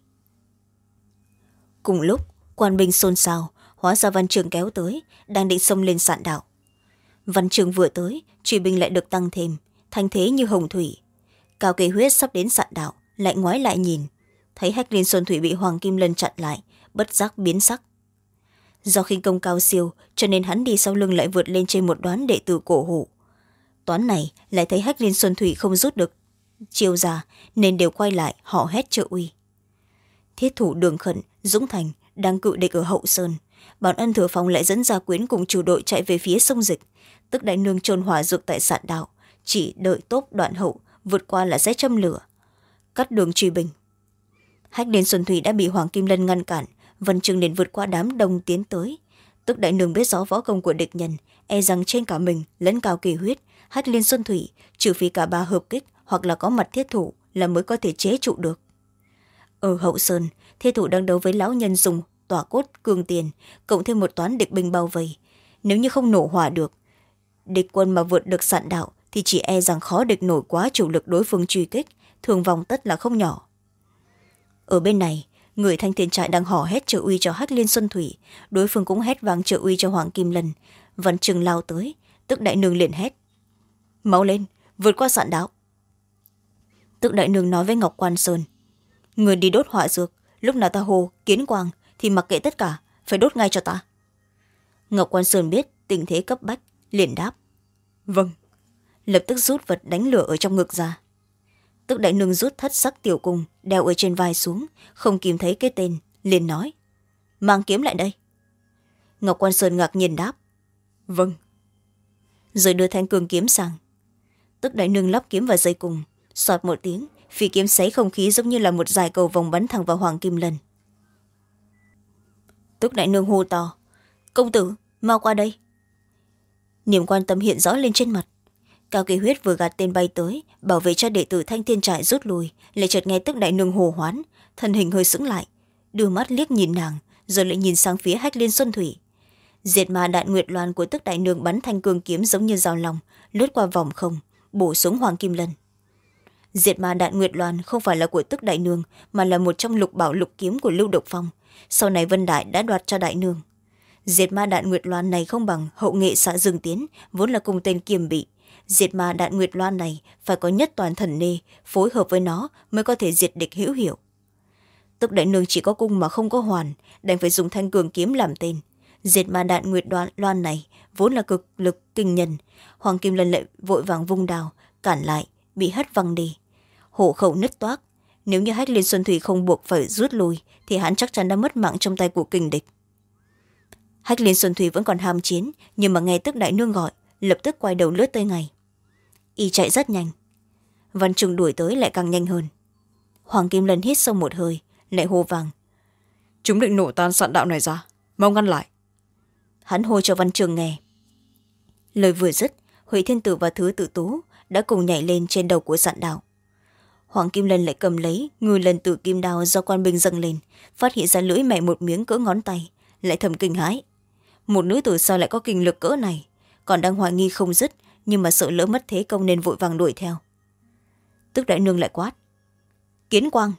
Cùng lúc, quan binh xôn xao hóa ra văn trường kéo tới, đang định xông lên sạn đạo văn trường vừa tới, truy binh lại được tăng thêm, thanh thế như hồng thủy. Cao kỳ huyết sắp đến sạn đạo lại ngoái lại nhìn. Thấy hách liên xuân thủy bị hoàng kim lân chặn lại, bất giác biến sắc. Do khinh công cao siêu, cho nên hắn đi sau lưng lại vượt lên trên một đoán đệ tử cổ hủ toán này lại thấy hách liên xuân thủy không rút được chiêu ra, nên đều quay lại họ hét trợ uy. Thiết thủ đường khẩn, dũng thành đang cự địch ở hậu sơn. Bọn ân thừa phòng lại dẫn ra quyến cùng chủ đội chạy về phía sông dịch. Tức đại nương trôn hỏa dược tại sạn đạo, chỉ đợi tốt đoạn hậu, vượt qua là sẽ châm lửa. Cắt đường truy bình. Hách liên xuân thủy đã bị hoàng kim lân ngăn cản, vân trường liền vượt qua đám đông tiến tới. Tức đại nương biết rõ võ công của địch nhân e rằng trên cả mình lẫn cao kỳ huyết hách liên xuân thủy, trừ phi cả ba hợp kích hoặc là có mặt thiết thủ là mới có thể chế trụ được. Ở hậu sơn thiết thủ đang đấu với lão nhân dùng tỏa cốt cường tiền, cộng thêm một toán địch binh bao vây. Nếu như không nổ hỏa được, địch quân mà vượt được sạn đạo thì chỉ e rằng khó địch nổi quá chủ lực đối phương truy kích thường vòng tất là không nhỏ. Ở bên này, người thanh thiên trại đang hò hét trợ uy cho hắc liên xuân thủy, đối phương cũng hét vang trợ uy cho hoàng kim lân. Văn trường lao tới, tức đại nương liền hét mau lên, vượt qua sạn đạo tức đại nương nói với ngọc quan sơn. Người đi đốt hỏa dược, lúc nào ta hồ kiến quang thì mặc kệ tất cả, phải đốt ngay cho ta. Ngọc quan sơn biết tình thế cấp bách, liền đáp. Vâng. Lập tức rút vật đánh lửa ở trong ngực ra. Tức đại nương rút thất sắc tiểu cung, đeo ở trên vai xuống, không kìm thấy cái tên, liền nói. Mang kiếm lại đây. Ngọc quan sơn ngạc nhiên đáp. Vâng. Rồi đưa thanh cường kiếm sang tức đại nương lắp kiếm vào dây cùng. Soạt một tiếng, phi kiếm sấy không khí giống như là một dài cầu vòng bắn thẳng vào hoàng kim lân. Tức đại nương hô to, công tử, mau qua đây. Niềm quan tâm hiện rõ lên trên mặt. Cao kỳ huyết vừa gạt tên bay tới, bảo vệ cho đệ tử thanh thiên trại rút lui, lại chợt nghe tức đại nương hồ hoán, thân hình hơi sững lại, đưa mắt liếc nhìn nàng, rồi lại nhìn sang phía hách liên xuân thủy. Diệt ma đạn nguyệt loan của tức đại nương bắn thanh cương kiếm giống như dao lòng lướt qua vòng không bổ xuống hoàng kim lân. Diệt ma đạn nguyệt loan không phải là của tức đại nương, mà là một trong lục bảo lục kiếm của lưu độc phong. Sau này vân đại đã đoạt cho đại nương. Diệt ma đạn nguyệt loan này không bằng hậu nghệ xã dương tiến, vốn là cùng tên kiềm bị. Diệt ma đạn nguyệt loan này phải có nhất toàn thần nê, phối hợp với nó mới có thể diệt địch hữu hiệu. Tức đại nương chỉ có cung mà không có hoàn, đành phải dùng thanh cường kiếm làm tên diệt ma đạn nguyệt đoan, loan này vốn là cực lực kinh nhân. Hoàng kim lần lại vội vàng vung đào cản lại, bị hất văng đi. Hổ khẩu nứt toác. Nếu như hách liên xuân thủy không buộc phải rút lui, thì hắn chắc chắn đã mất mạng trong tay của kình địch. Hách liên xuân thủy vẫn còn ham chiến, nhưng mà nghe tức đại nương gọi, lập tức quay đầu lướt tới ngay. Y chạy rất nhanh. Văn trường đuổi tới lại càng nhanh hơn. Hoàng kim lần hít sâu một hơi, lại hô vàng. Chúng định nổ tan sạn đạo này ra, mau ngăn lại hắn hô cho văn trường nghe. Lời vừa dứt, huệ thiên tử và thứ tự tú đã cùng nhảy lên trên đầu của sạn đạo hoàng kim lân lại cầm lấy ngư lần tử kim đao do quan binh dâng lên, phát hiện ra lưỡi mẹ một miếng cỡ ngón tay, lại thầm kinh hãi. Một nữ tử sao lại có kinh lực cỡ này? Còn đang hoài nghi không dứt, nhưng mà sợ lỡ mất thế công nên vội vàng đuổi theo. Tức đại nương lại quát. Kiến quang!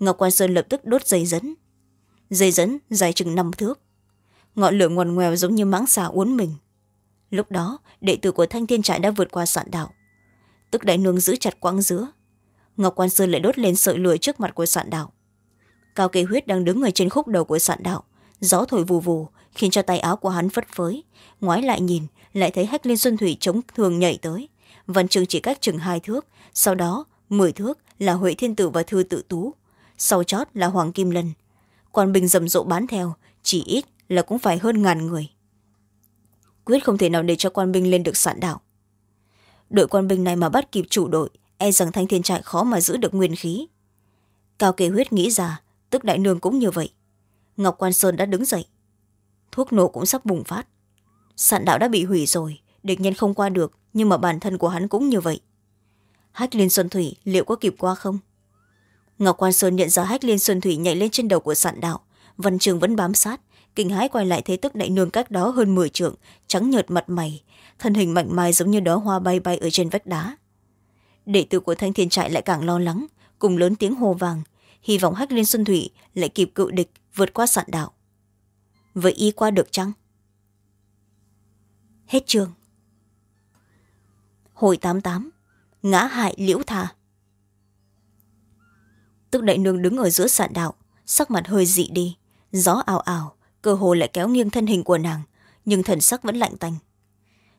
Ngọc quan sơn lập tức đốt dây dẫn. Dây dẫn dài chừng năm thước ngọn lửa ngoằn ngoèo giống như mãng xà uốn mình. Lúc đó, đệ tử của thanh thiên trại đã vượt qua sạn đạo. Tức đại nương giữ chặt quãng giữa. Ngọc quan sơn lại đốt lên sợi lửa trước mặt của sạn đạo. Cao kỳ huyết đang đứng ở trên khúc đầu của sạn đạo. Gió thổi vù vù, khiến cho tay áo của hắn phất phới. Ngoái lại nhìn, lại thấy hách liên xuân thủy chống thường nhảy tới. Văn trường chỉ cách chừng hai thước, sau đó, mười thước là huệ thiên tử và thư tự tú. Sau chót là hoàng kim lân. Quan bình rầm rộ bán theo, chỉ ít là cũng phải hơn ngàn người. Quyết không thể nào để cho quan binh lên được sạn đảo. Đội quan binh này mà bắt kịp chủ đội e rằng thanh thiên trại khó mà giữ được nguyên khí. Cao kê huyết nghĩ ra, tức đại nương cũng như vậy. Ngọc quan sơn đã đứng dậy. Thuốc nổ cũng sắp bùng phát. Sạn đạo đã bị hủy rồi, địch nhân không qua được, nhưng mà bản thân của hắn cũng như vậy. Hách liên xuân thủy, liệu có kịp qua không? Ngọc quan sơn nhận ra hách liên xuân thủy nhảy lên trên đầu của sạn đạo văn trường vẫn bám sát kinh hãi quay lại thấy tức đại nương cách đó hơn mười trượng, trắng nhợt mặt mày, thân hình mạnh mai giống như đó hoa bay bay ở trên vách đá. Đệ tử của thanh thiên trại lại càng lo lắng, cùng lớn tiếng hô vàng, hy vọng hách liên xuân thủy lại kịp cự địch, vượt qua sạn đạo. Vậy y qua được chăng? Hết chương. Hồi tám tám, ngã hại liễu thà tức đại nương đứng ở giữa sạn đạo, sắc mặt hơi dị đi, gió ào ào cơ hồ lại kéo nghiêng thân hình của nàng, nhưng thần sắc vẫn lạnh tanh.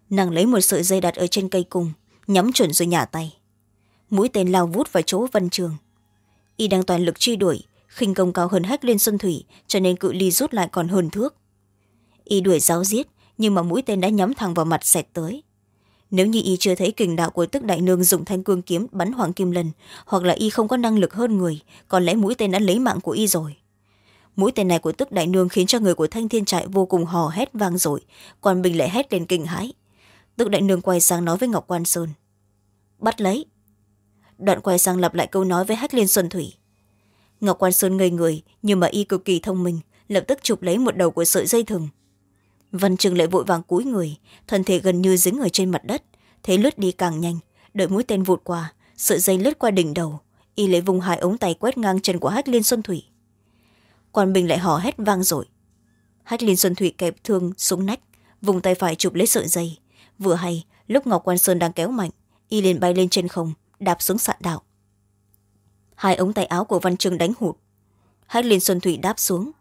Nàng lấy một sợi dây đặt ở trên cây cung, nhắm chuẩn rồi nhả tay. Mũi tên lao vút vào chỗ văn trường. Y đang toàn lực truy đuổi, khinh công cao hơn hách lên xuân thủy, cho nên cự ly rút lại còn hơn thước. Y đuổi giáo giết, nhưng mà mũi tên đã nhắm thẳng vào mặt xẹt tới. Nếu như y chưa thấy kình đạo của tức đại nương dùng thanh cương kiếm bắn hoàng kim lần, hoặc là y không có năng lực hơn người còn lẽ mũi tên đã lấy mạng của y rồi mũi tên này của tức đại nương khiến cho người của thanh thiên trại vô cùng hò hét vang dội. Còn mình lại hét lên kinh hãi. Tức đại nương quay sang nói với ngọc quan sơn. Bắt lấy. Đoạn quay sang lặp lại câu nói với hách liên xuân thủy. Ngọc quan sơn ngây người, nhưng mà y cực kỳ thông minh, lập tức chụp lấy một đầu của sợi dây thừng. Văn trường lại vội vàng cúi người, thân thể gần như dính ở trên mặt đất, thế lướt đi càng nhanh, đợi mũi tên vụt qua, sợi dây lướt qua đỉnh đầu, y lấy vùng hai ống tay quét ngang chân của hách liên xuân thủy quan bình lại hò hét vang dội. Hách liên xuân thủy kẹp thương súng nách, vùng tay phải chụp lấy sợi dây. Vừa hay, lúc ngọc quan sơn đang kéo mạnh, y liền bay lên trên không, đạp xuống sạn đạo. Hai ống tay áo của văn trương đánh hụt. Hách liên xuân thủy đáp xuống.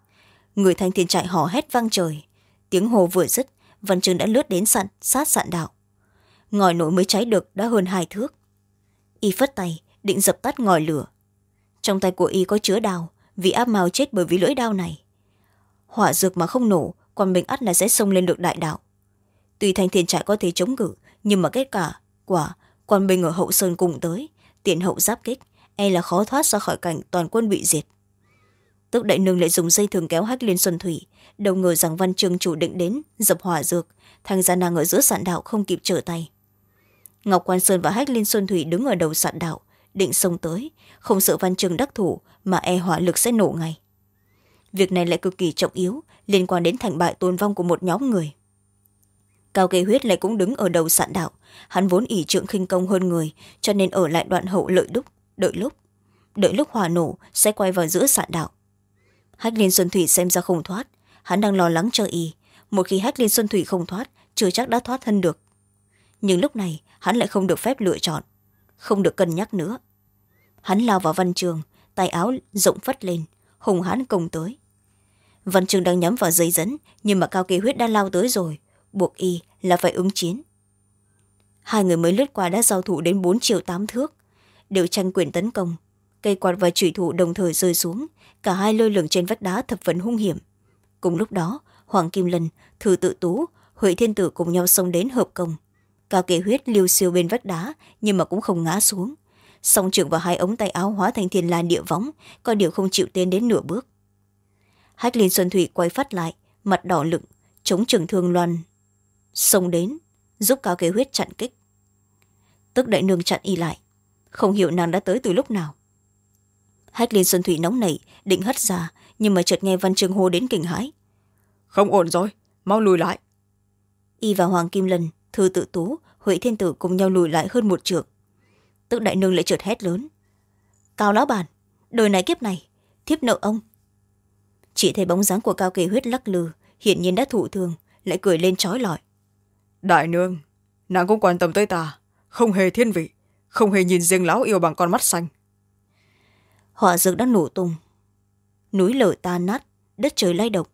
Người thanh thiên trại hò hét vang trời. Tiếng hồ vừa dứt, văn trương đã lướt đến sạn, sát sạn đạo. Ngòi nổi mới cháy được đã hơn hai thước. Y phất tay, định dập tắt ngòi lửa. Trong tay của y có chứa đào vì áp mao chết bởi vì lưỡi đao này. Hỏa dược mà không nổ, còn mình ắt là sẽ xông lên được đại đạo. Tuy thanh thiên trại có thể chống cự, nhưng mà kết quả quả quan binh ở hậu sơn cùng tới tiền hậu giáp kích e là khó thoát ra khỏi cảnh toàn quân bị diệt. Tức đại nương lại dùng dây thường kéo hách lên xuân thủy đầu ngờ rằng văn trường chủ định đến, dập hỏa dược thành ra nàng ở giữa sạn đạo không kịp trở tay. Ngọc quan sơn và hách liên xuân thủy đứng ở đầu sạn đạo định xông tới. Không sợ văn trường đắc thủ mà e hỏa lực sẽ nổ ngay. Việc này lại cực kỳ trọng yếu, liên quan đến thành bại tồn vong của một nhóm người. Cao kế huyết lại cũng đứng ở đầu sạn đạo. Hắn vốn ỷ trượng khinh công hơn người, cho nên ở lại đoạn hậu lợi đúc, đợi lúc. Đợi lúc hòa nổ, sẽ quay vào giữa sạn đạo. Hách liên xuân thủy xem ra không thoát. Hắn đang lo lắng cho y. Một khi hách liên xuân thủy không thoát, chưa chắc đã thoát thân được. Nhưng lúc này, hắn lại không được phép lựa chọn không được cân nhắc nữa. Hắn lao vào văn trường, tay áo rộng phất lên, hùng hãn công tới. Văn trường đang nhắm vào dây dẫn, nhưng mà cao kỳ huyết đã lao tới rồi, buộc y là phải ứng chiến. Hai người mới lướt qua đã giao thủ đến bốn triệu tám thước, đều tranh quyền tấn công, cây quạt và trụy thủ đồng thời rơi xuống, cả hai lơi lửng trên vách đá thập phần hung hiểm. Cùng lúc đó, hoàng kim lân, thư tự tú, huệ thiên tử cùng nhau xông đến hợp công cao kỳ huyết liêu siêu bên vách đá nhưng mà cũng không ngã xuống. Song trưởng và hai ống tay áo hóa thành thiên la địa võng có điều không chịu tiến đến nửa bước. Hách liên xuân thủy quay phát lại mặt đỏ lựng chống trường thương loan. Xông đến giúp cao kế huyết chặn kích. Tức đại nương chặn y lại không hiểu nàng đã tới từ lúc nào. Hách liên xuân thủy nóng nảy định hất ra nhưng mà chợt nghe văn trường hô đến kinh hãi. Không ổn rồi mau lùi lại. Y và hoàng kim lân thư tự tú huệ thiên tử cùng nhau lùi lại hơn một trượng. Tức đại nương lại chợt hét lớn. Cao lão bản đời này kiếp này thiếp nợ ông. Chỉ thấy bóng dáng của cao kỳ huyết lắc lư hiển nhiên đã thụ thương lại cười lên trói lọi. Đại nương nàng cũng quan tâm tới ta không hề thiên vị không hề nhìn riêng lão yêu bằng con mắt xanh. Hỏa dược đã nổ tung. Núi lở tan nát đất trời lay động.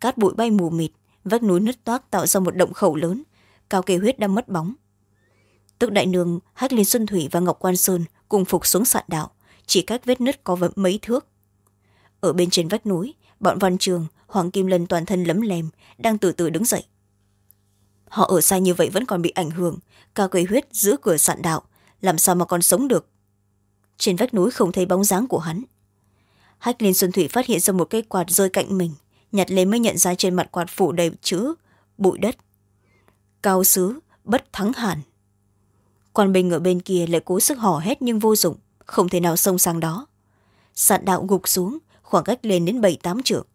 Cát bụi bay mù mịt vách núi nứt toác tạo ra một động khẩu lớn cao kỳ huyết đang mất bóng. Tức đại nương hách liên xuân thủy và ngọc quan sơn cùng phục xuống sạn đạo, chỉ cách vết nứt có mấy thước. Ở bên trên vách núi, bọn văn trường, hoàng kim lân toàn thân lấm lem, đang từ từ đứng dậy. Họ ở xa như vậy vẫn còn bị ảnh hưởng, cao cây huyết giữ cửa sạn đạo, làm sao mà còn sống được? Trên vách núi không thấy bóng dáng của hắn. Hách liên xuân thủy phát hiện ra một cây quạt rơi cạnh mình, nhặt lên mới nhận ra trên mặt quạt phủ đầy chữ, bụi đất cao sứ, bất thắng hàn quan binh ở bên kia lại cố sức hò hét nhưng vô dụng, không thể nào xông sang đó. Sạn đạo gục xuống, khoảng cách lên đến bảy tám trượng.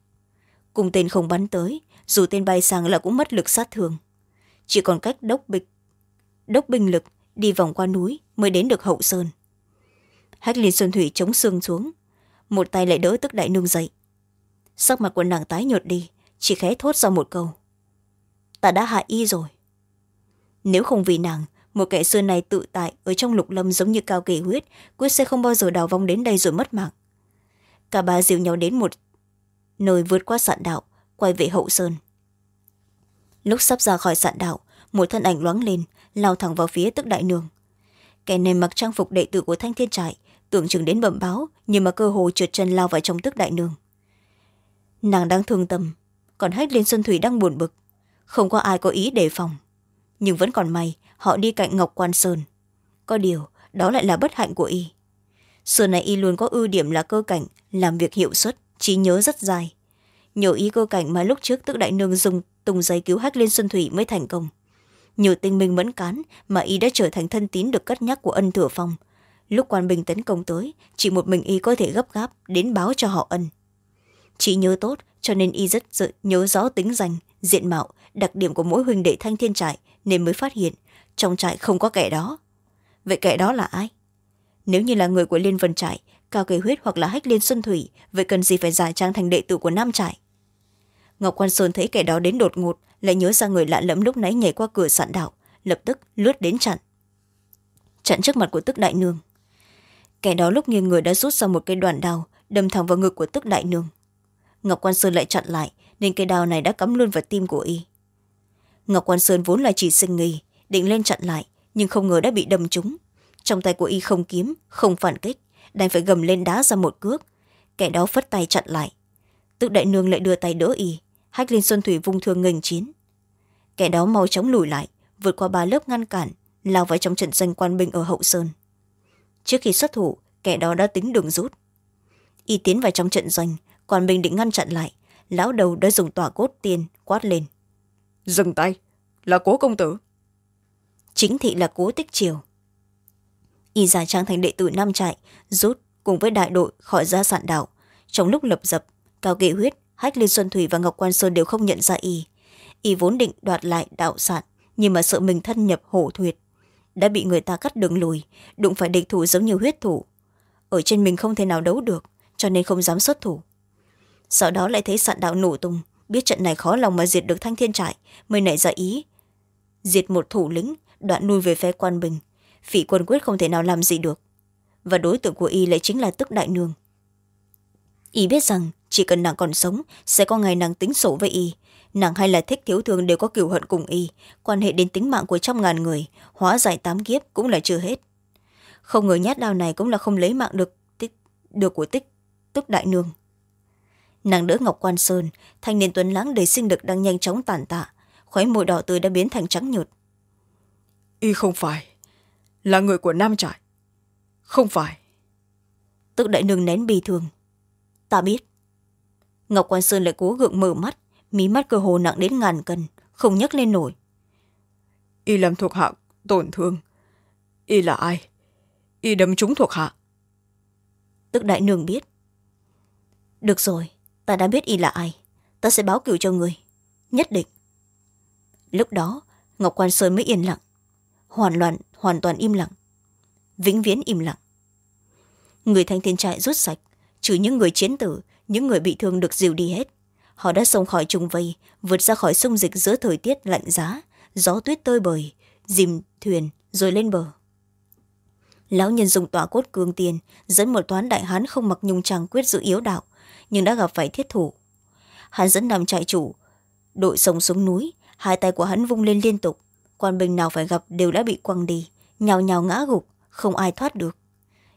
Cùng tên không bắn tới, dù tên bay sang là cũng mất lực sát thương. Chỉ còn cách đốc bịch, đốc binh lực đi vòng qua núi mới đến được hậu sơn. Hách liên xuân thủy chống xương xuống, một tay lại đỡ tức đại nương dậy. Sắc mặt của nàng tái nhợt đi, chỉ khé thốt ra một câu. Ta đã hạ y rồi nếu không vì nàng, một kẻ xưa này tự tại ở trong lục lâm giống như cao kỳ huyết, quyết sẽ không bao giờ đào vong đến đây rồi mất mạng. Cả ba dìu nhau đến một nơi vượt qua sạn đạo, quay về hậu sơn. Lúc sắp ra khỏi sạn đạo, một thân ảnh loáng lên, lao thẳng vào phía tức đại nương. Kẻ này mặc trang phục đệ tử của thanh thiên trại, tưởng chừng đến bẩm báo, nhưng mà cơ hồ trượt chân lao vào trong tức đại nương. Nàng đang thương tâm, còn hách lên xuân thủy đang buồn bực. Không có ai có ý đề phòng nhưng vẫn còn may họ đi cạnh ngọc quan sơn. Có điều đó lại là bất hạnh của y. Xưa này y luôn có ưu điểm là cơ cảnh làm việc hiệu suất trí nhớ rất dài. Nhờ ý cơ cảnh mà lúc trước tức đại nương dùng tùng giấy cứu hách lên xuân thủy mới thành công. Nhờ tinh minh mẫn cán mà y đã trở thành thân tín được cất nhắc của ân thừa phong. Lúc quan Bình tấn công tới chỉ một mình y có thể gấp gáp đến báo cho họ ân. Trí nhớ tốt cho nên y rất dự, nhớ rõ tính danh diện mạo đặc điểm của mỗi huynh đệ thanh thiên trại nên mới phát hiện, trong trại không có kẻ đó. Vậy kẻ đó là ai? Nếu như là người của liên vân trại, cao kỳ huyết hoặc là hách liên xuân thủy, vậy cần gì phải giải trang thành đệ tử của nam trại? Ngọc quan sơn thấy kẻ đó đến đột ngột, lại nhớ ra người lạ lẫm lúc nãy nhảy qua cửa sạn đạo lập tức lướt đến chặn. Chặn trước mặt của tức đại nương. Kẻ đó lúc nghiêng người đã rút ra một cây đoàn đao, đâm thẳng vào ngực của tức đại nương. Ngọc quan sơn lại chặn lại, nên cây đao này đã cắm luôn vào tim của y ngọc quan sơn vốn là chỉ sinh nghi, định lên chặn lại, nhưng không ngờ đã bị đâm trúng. Trong tay của y không kiếm, không phản kích, đành phải gầm lên đá ra một cước. Kẻ đó phất tay chặn lại. Tự đại nương lại đưa tay đỡ y, hách liên xuân thủy vung thương nghênh chiến. Kẻ đó mau chóng lùi lại, vượt qua ba lớp ngăn cản, lao vào trong trận danh quan binh ở hậu sơn. Trước khi xuất thủ, kẻ đó đã tính đường rút. Y tiến vào trong trận doanh quan binh định ngăn chặn lại, lão đầu đã dùng tỏa cốt tiên quát lên dừng tay. Là cố công tử. Chính thị là cố tích triều. Y giả trang thành đệ tử nam trại, rút cùng với đại đội khỏi ra sạn đảo trong lúc lập dập, cao kỵ huyết, hách liên xuân thủy và ngọc quan sơn đều không nhận ra y. Y vốn định đoạt lại đạo sạn nhưng mà sợ mình thân nhập hổ thuyệt, đã bị người ta cắt đường lùi, đụng phải địch thủ giống như huyết thủ. Ở trên mình không thể nào đấu được, cho nên không dám xuất thủ. Sau đó lại thấy sạn đạo nổ tung biết trận này khó lòng mà diệt được thanh thiên trại mới nảy ra ý. Diệt một thủ lĩnh đoạn nuôi về phe quan bình. Phỉ quân quyết không thể nào làm gì được. Và đối tượng của y lại chính là tức đại nương. Y biết rằng chỉ cần nàng còn sống sẽ có ngày nàng tính sổ với y. Nàng hay là thích thiếu thương đều có cửu hận cùng y. Quan hệ đến tính mạng của trăm ngàn người hóa giải tám kiếp cũng là chưa hết. Không ngờ nhát đao này cũng là không lấy mạng được tích, được của tích tức đại nương nàng đỡ ngọc quan sơn thanh niên tuấn lãng đầy sinh lực đang nhanh chóng tàn tạ. Khóe môi đỏ tươi đã biến thành trắng nhợt. Y không phải là người của nam trại. Không phải. Tức đại nương nén bi thương. Ta biết. Ngọc quan sơn lại cố gượng mở mắt mí mắt cơ hồ nặng đến ngàn cân không nhấc lên nổi. Y làm thuộc hạ tổn thương. Y là ai? Y đâm trúng thuộc hạ. Tức đại nương biết. Được rồi ta đã biết y là ai. Ta sẽ báo cửu cho người. Nhất định. Lúc đó, ngọc quan sơn mới yên lặng. Hoàn loạn, hoàn toàn im lặng. Vĩnh viễn im lặng. Người thanh thiên trại rút sạch, trừ những người chiến tử, những người bị thương được dìu đi hết. Họ đã xông khỏi trùng vây, vượt ra khỏi sông dịch giữa thời tiết lạnh giá, gió tuyết tơi bời, dìm thuyền rồi lên bờ. Lão nhân dùng tòa cốt cương tiền, dẫn một toán đại hán không mặc nhung trang quyết giữ yếu đạo nhưng đã gặp phải thiết thủ. Hắn dẫn nằm trại chủ, đội sông xuống núi, hai tay của hắn vung lên liên tục. Quan binh nào phải gặp đều đã bị quăng đi, nhào nhào ngã gục, không ai thoát được.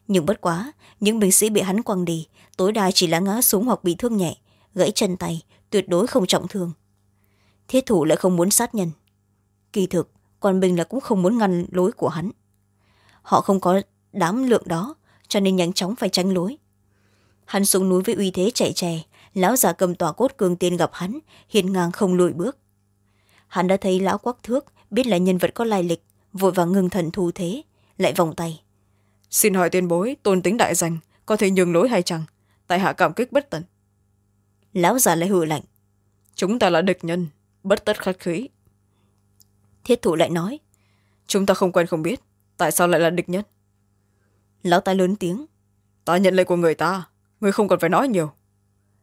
Nhưng bất quá, những binh sĩ bị hắn quăng đi, tối đa chỉ là ngã xuống hoặc bị thương nhẹ, gãy chân tay, tuyệt đối không trọng thương. Thiết thủ lại không muốn sát nhân. Kỳ thực, quan binh là cũng không muốn ngăn lối của hắn. Họ không có đám lượng đó, cho nên nhanh chóng phải tránh lối hắn xuống núi với uy thế chạy trè lão già cầm tòa cốt cường tiên gặp hắn hiền ngang không lùi bước. Hắn đã thấy lão quắc thước biết là nhân vật có lai lịch vội vàng ngừng thần thu thế lại vòng tay. Xin hỏi tiên bối tôn tính đại danh có thể nhường lối hay chăng tại hạ cảm kích bất tận. Lão già lại hừ lạnh. Chúng ta là địch nhân bất tất khách khí. Thiết thủ lại nói. Chúng ta không quen không biết tại sao lại là địch nhân? Lão ta lớn tiếng. Ta nhận lệnh của người ta người không cần phải nói nhiều.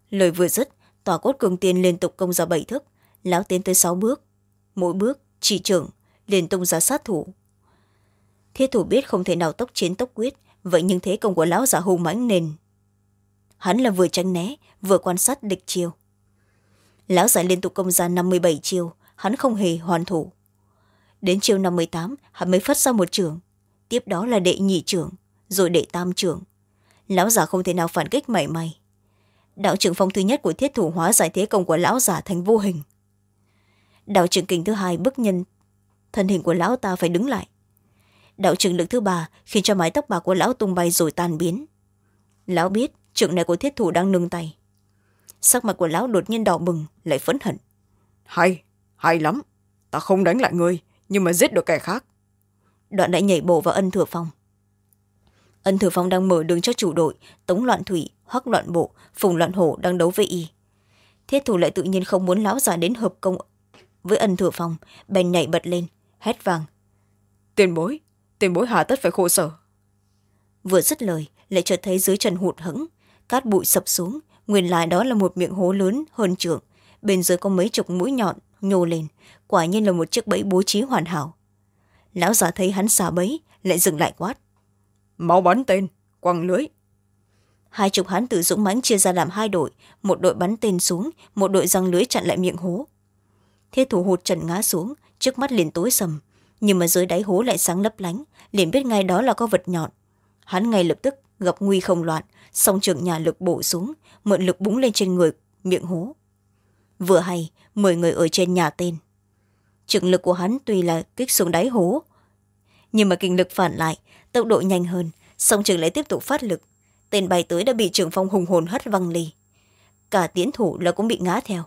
Lời vừa dứt, tòa cốt cường tiên liên tục công ra bảy thức lão tiến tới sáu bước. Mỗi bước, chỉ trưởng, liền tung ra sát thủ. Thiết thủ biết không thể nào tốc chiến tốc quyết, vậy nhưng thế công của lão giả hùng mãnh nên hắn là vừa tránh né, vừa quan sát địch chiêu. Lão giả liên tục công ra năm mươi bảy chiêu, hắn không hề hoàn thủ. Đến chiêu năm mươi tám, hắn mới phát ra một trường tiếp đó là đệ nhị trưởng, rồi đệ tam trưởng lão giả không thể nào phản kích mảy may. Đạo trưởng phong thứ nhất của thiết thủ hóa giải thế công của lão giả thành vô hình. Đạo trưởng kình thứ hai bức nhân thân hình của lão ta phải đứng lại. Đạo trưởng lực thứ ba khiến cho mái tóc bạc của lão tung bay rồi tan biến. Lão biết trưởng này của thiết thủ đang nương tay. Sắc mặt của lão đột nhiên đỏ bừng lại phẫn hận. Hay hay lắm. Ta không đánh lại ngươi nhưng mà giết được kẻ khác. Đoạn lại nhảy bộ vào ân thừa phong ân thừa phong đang mở đường cho chủ đội tống loạn thủy hoắc loạn bộ phùng loạn hổ đang đấu với y. Thiết thủ lại tự nhiên không muốn lão già đến hợp công với ân thừa phong bèn nhảy bật lên hét vàng. Tiền bối tiền bối hà tất phải khổ sở. Vừa dứt lời lại chợt thấy dưới chân hụt hẫng cát bụi sập xuống nguyên lại đó là một miệng hố lớn hơn trượng bên dưới có mấy chục mũi nhọn nhô lên quả nhiên là một chiếc bẫy bố trí hoàn hảo. Lão già thấy hắn xả bẫy lại dừng lại quát máu bắn tên, quăng lưới. Hai chục hắn tử dũng mãnh chia ra làm hai đội. Một đội bắn tên xuống, một đội răng lưới chặn lại miệng hố. Thế thủ hụt trần ngã xuống, trước mắt liền tối sầm. Nhưng mà dưới đáy hố lại sáng lấp lánh, liền biết ngay đó là có vật nhọn. Hắn ngay lập tức gặp nguy không loạn, song trưởng nhà lực bổ xuống, mượn lực búng lên trên người, miệng hố. Vừa hay, mười người ở trên nhà tên. Trường lực của hắn tuy là kích xuống đáy hố, nhưng mà kinh lực phản lại tốc độ nhanh hơn. Song trường lại tiếp tục phát lực. Tên bay tới đã bị trường phong hùng hồn hất văng lì, cả tiến thủ là cũng bị ngã theo.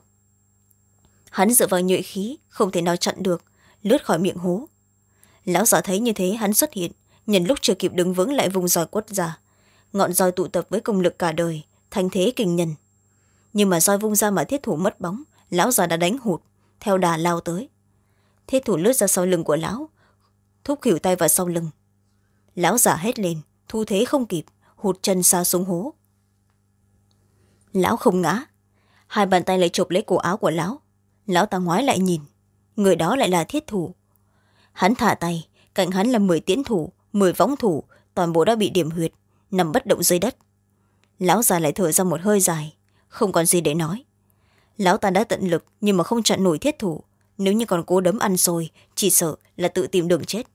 Hắn dựa vào nhuệ khí không thể nào chặn được lướt khỏi miệng hố. Lão già thấy như thế hắn xuất hiện nhân lúc chưa kịp đứng vững lại vùng roi quất ra. Ngọn roi tụ tập với công lực cả đời thành thế kinh nhân. Nhưng mà roi vung ra mà thiết thủ mất bóng lão già đã đánh hụt theo đà lao tới. Thiết thủ lướt ra sau lưng của lão thúc khỉu tay vào sau lưng lão già hét lên, thu thế không kịp, hụt chân xa xuống hố. Lão không ngã. Hai bàn tay lại chụp lấy cổ áo của lão. Lão ta ngoái lại nhìn, người đó lại là thiết thủ. Hắn thả tay, cạnh hắn là mười tiễn thủ, mười võng thủ, toàn bộ đã bị điểm huyệt, nằm bất động dưới đất. Lão già lại thở ra một hơi dài, không còn gì để nói. Lão ta đã tận lực nhưng mà không chặn nổi thiết thủ. Nếu như còn cố đấm ăn rồi chỉ sợ là tự tìm đường chết.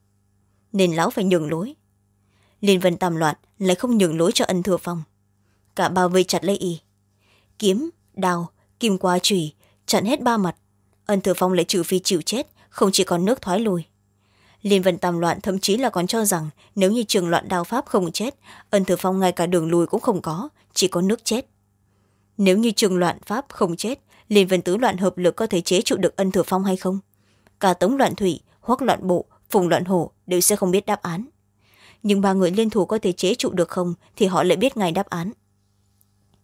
Nên lão phải nhường lối liên vân tam loạn lại không nhường lối cho ân thừa phong cả bao vây chặt lấy y. Kiếm đào kim qua chùy chặn hết ba mặt. Ân thừa phong lại trừ phi chịu chết, không chỉ còn nước thoái lui liên vân tam loạn thậm chí là còn cho rằng nếu như trường loạn đao pháp không chết, ân thừa phong ngay cả đường lùi cũng không có, chỉ có nước chết. Nếu như trường loạn pháp không chết, liên vân tứ loạn hợp lực có thể chế trụ được ân thừa phong hay không? Cả tống loạn thủy hoặc loạn bộ, phùng loạn hổ đều sẽ không biết đáp án nhưng ba người liên thủ có thể chế trụ được không thì họ lại biết ngay đáp án.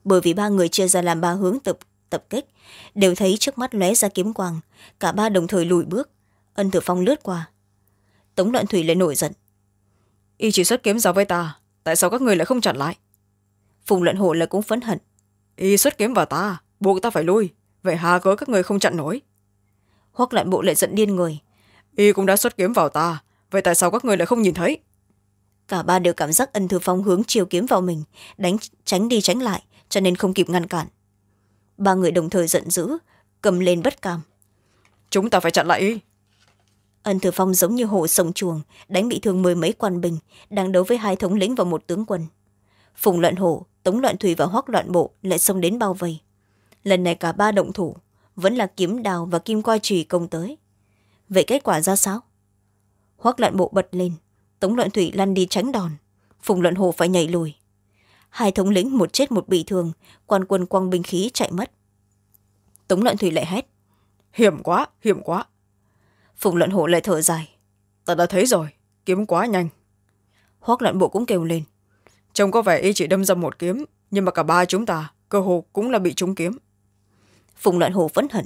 Bởi vì ba người chia ra làm ba hướng tập tập kích đều thấy trước mắt lóe ra kiếm quang cả ba đồng thời lùi bước ân thừa phong lướt qua. Tống loạn thủy lại nổi giận. Y chỉ xuất kiếm giao với ta tại sao các người lại không chặn lại? Phùng loạn hổ lại cũng phẫn hận. Y xuất kiếm vào ta buộc ta phải lui vậy hà cớ các người không chặn nổi? Hoắc loạn bộ lại giận điên người. Y cũng đã xuất kiếm vào ta vậy tại sao các người lại không nhìn thấy cả ba đều cảm giác ân thừa phong hướng chiều kiếm vào mình đánh tránh đi tránh lại cho nên không kịp ngăn cản. Ba người đồng thời giận dữ cầm lên bất cam chúng ta phải chặn lại y ân thừa phong giống như hổ sông chuồng đánh bị thương mười mấy quan binh đang đấu với hai thống lĩnh và một tướng quân. Phùng loạn hổ tống loạn thủy và hoắc loạn bộ lại xông đến bao vây. Lần này cả ba động thủ vẫn là kiếm đào và kim qua trùy công tới. Vậy kết quả ra sao? Hoắc loạn bộ bật lên tống loạn thủy lăn đi tránh đòn. Phùng loạn hồ phải nhảy lùi. Hai thống lĩnh một chết một bị thương quan quân quăng binh khí chạy mất. Tống loạn thủy lại hét. Hiểm quá hiểm quá. Phùng loạn hồ lại thở dài. Ta đã thấy rồi kiếm quá nhanh. Hoắc loạn bộ cũng kêu lên. Trông có vẻ y chỉ đâm ra một kiếm nhưng mà cả ba chúng ta cơ hồ cũng là bị trúng kiếm. Phùng loạn hồ phẫn hận.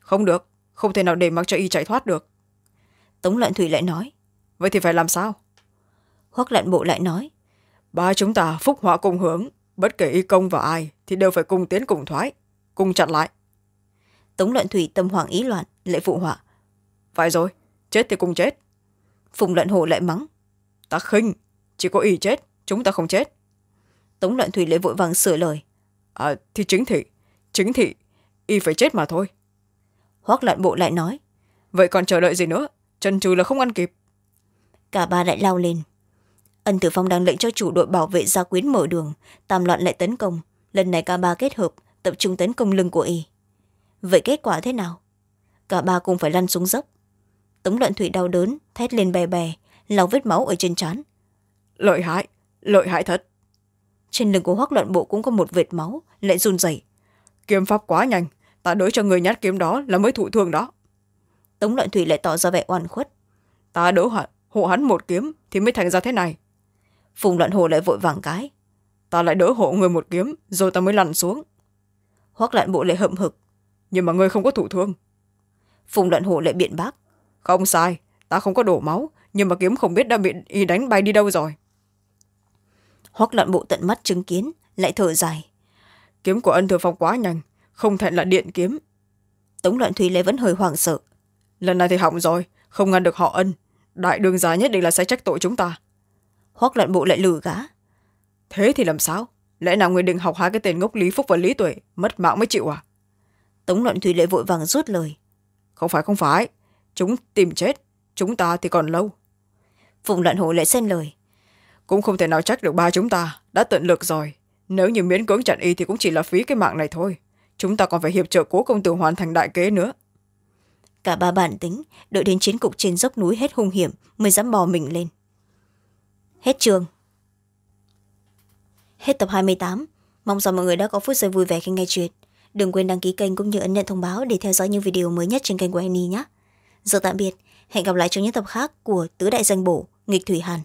Không được không thể nào để mặc cho y chạy thoát được. Tống loạn thủy lại nói vậy thì phải làm sao? Hoắc loạn bộ lại nói. Ba chúng ta phúc họa cùng hưởng. Bất kể y công vào ai thì đều phải cùng tiến cùng thoái cùng chặn lại. Tống loạn thủy tâm hoàng ý loạn lại phụ họa. Phải rồi chết thì cùng chết. Phùng loạn hồ lại mắng. Ta khinh chỉ có y chết chúng ta không chết. Tống loạn thủy lại vội vàng sửa lời. À, thì chính thị chính thị y phải chết mà thôi. Hoắc loạn bộ lại nói. Vậy còn chờ đợi gì nữa? Trần trừ là không ăn kịp cả ba lại lao lên. Ân tử phong đang lệnh cho chủ đội bảo vệ gia quyến mở đường tam loạn lại tấn công. Lần này cả ba kết hợp tập trung tấn công lưng của y. Vậy kết quả thế nào? Cả ba cùng phải lăn xuống dốc. Tống loạn thủy đau đớn thét lên bè bè lau vết máu ở trên trán. Lợi hại lợi hại thật. Trên lưng của hoắc loạn bộ cũng có một vệt máu lại run rẩy. Kiếm pháp quá nhanh ta đối cho người nhát kiếm đó là mới thụ thương đó. Tống loạn thủy lại tỏ ra vẻ oan khuất. Ta đỡ hận hộ hắn một kiếm thì mới thành ra thế này. Phùng loạn hồ lại vội vàng cái. Ta lại đỡ hộ người một kiếm, rồi ta mới lăn xuống. Hoắc loạn bộ lại hậm hực. Nhưng mà ngươi không có thủ thương. Phùng loạn hồ lại biện bác. Không sai, ta không có đổ máu, nhưng mà kiếm không biết đã bị y đánh bay đi đâu rồi. Hoắc loạn bộ tận mắt chứng kiến, lại thở dài. Kiếm của ân thừa phong quá nhanh, không thẹn là điện kiếm. Tống loạn thủy lại vẫn hơi hoảng sợ. Lần này thì hỏng rồi, không ngăn được họ ân đại đường dài nhất định là sẽ trách tội chúng ta. Hoắc loạn bộ lại lử gã. Thế thì làm sao? Lẽ nào người định học hai cái tên ngốc lý phúc và lý tuệ mất mạng mới chịu à? Tống loạn thủy lại vội vàng rút lời. Không phải không phải. Chúng tìm chết chúng ta thì còn lâu. Phùng loạn hổ lại xen lời. Cũng không thể nào trách được ba chúng ta đã tận lực rồi. Nếu như miễn cưỡng chặn y thì cũng chỉ là phí cái mạng này thôi. Chúng ta còn phải hiệp trợ cố công tử hoàn thành đại kế nữa cả ba bản tính đợi đến chiến cục trên dốc núi hết hung hiểm mới dám bò mình lên. Hết trường. Hết tập hai mươi tám, mong rằng mọi người đã có phút giây vui vẻ khi nghe chuyện. Đừng quên đăng ký kênh cũng như ấn nhận thông báo để theo dõi những video mới nhất trên kênh của Annie nhé. Giờ tạm biệt, hẹn gặp lại trong những tập khác của tứ đại danh bổ, nghịch thủy hàn.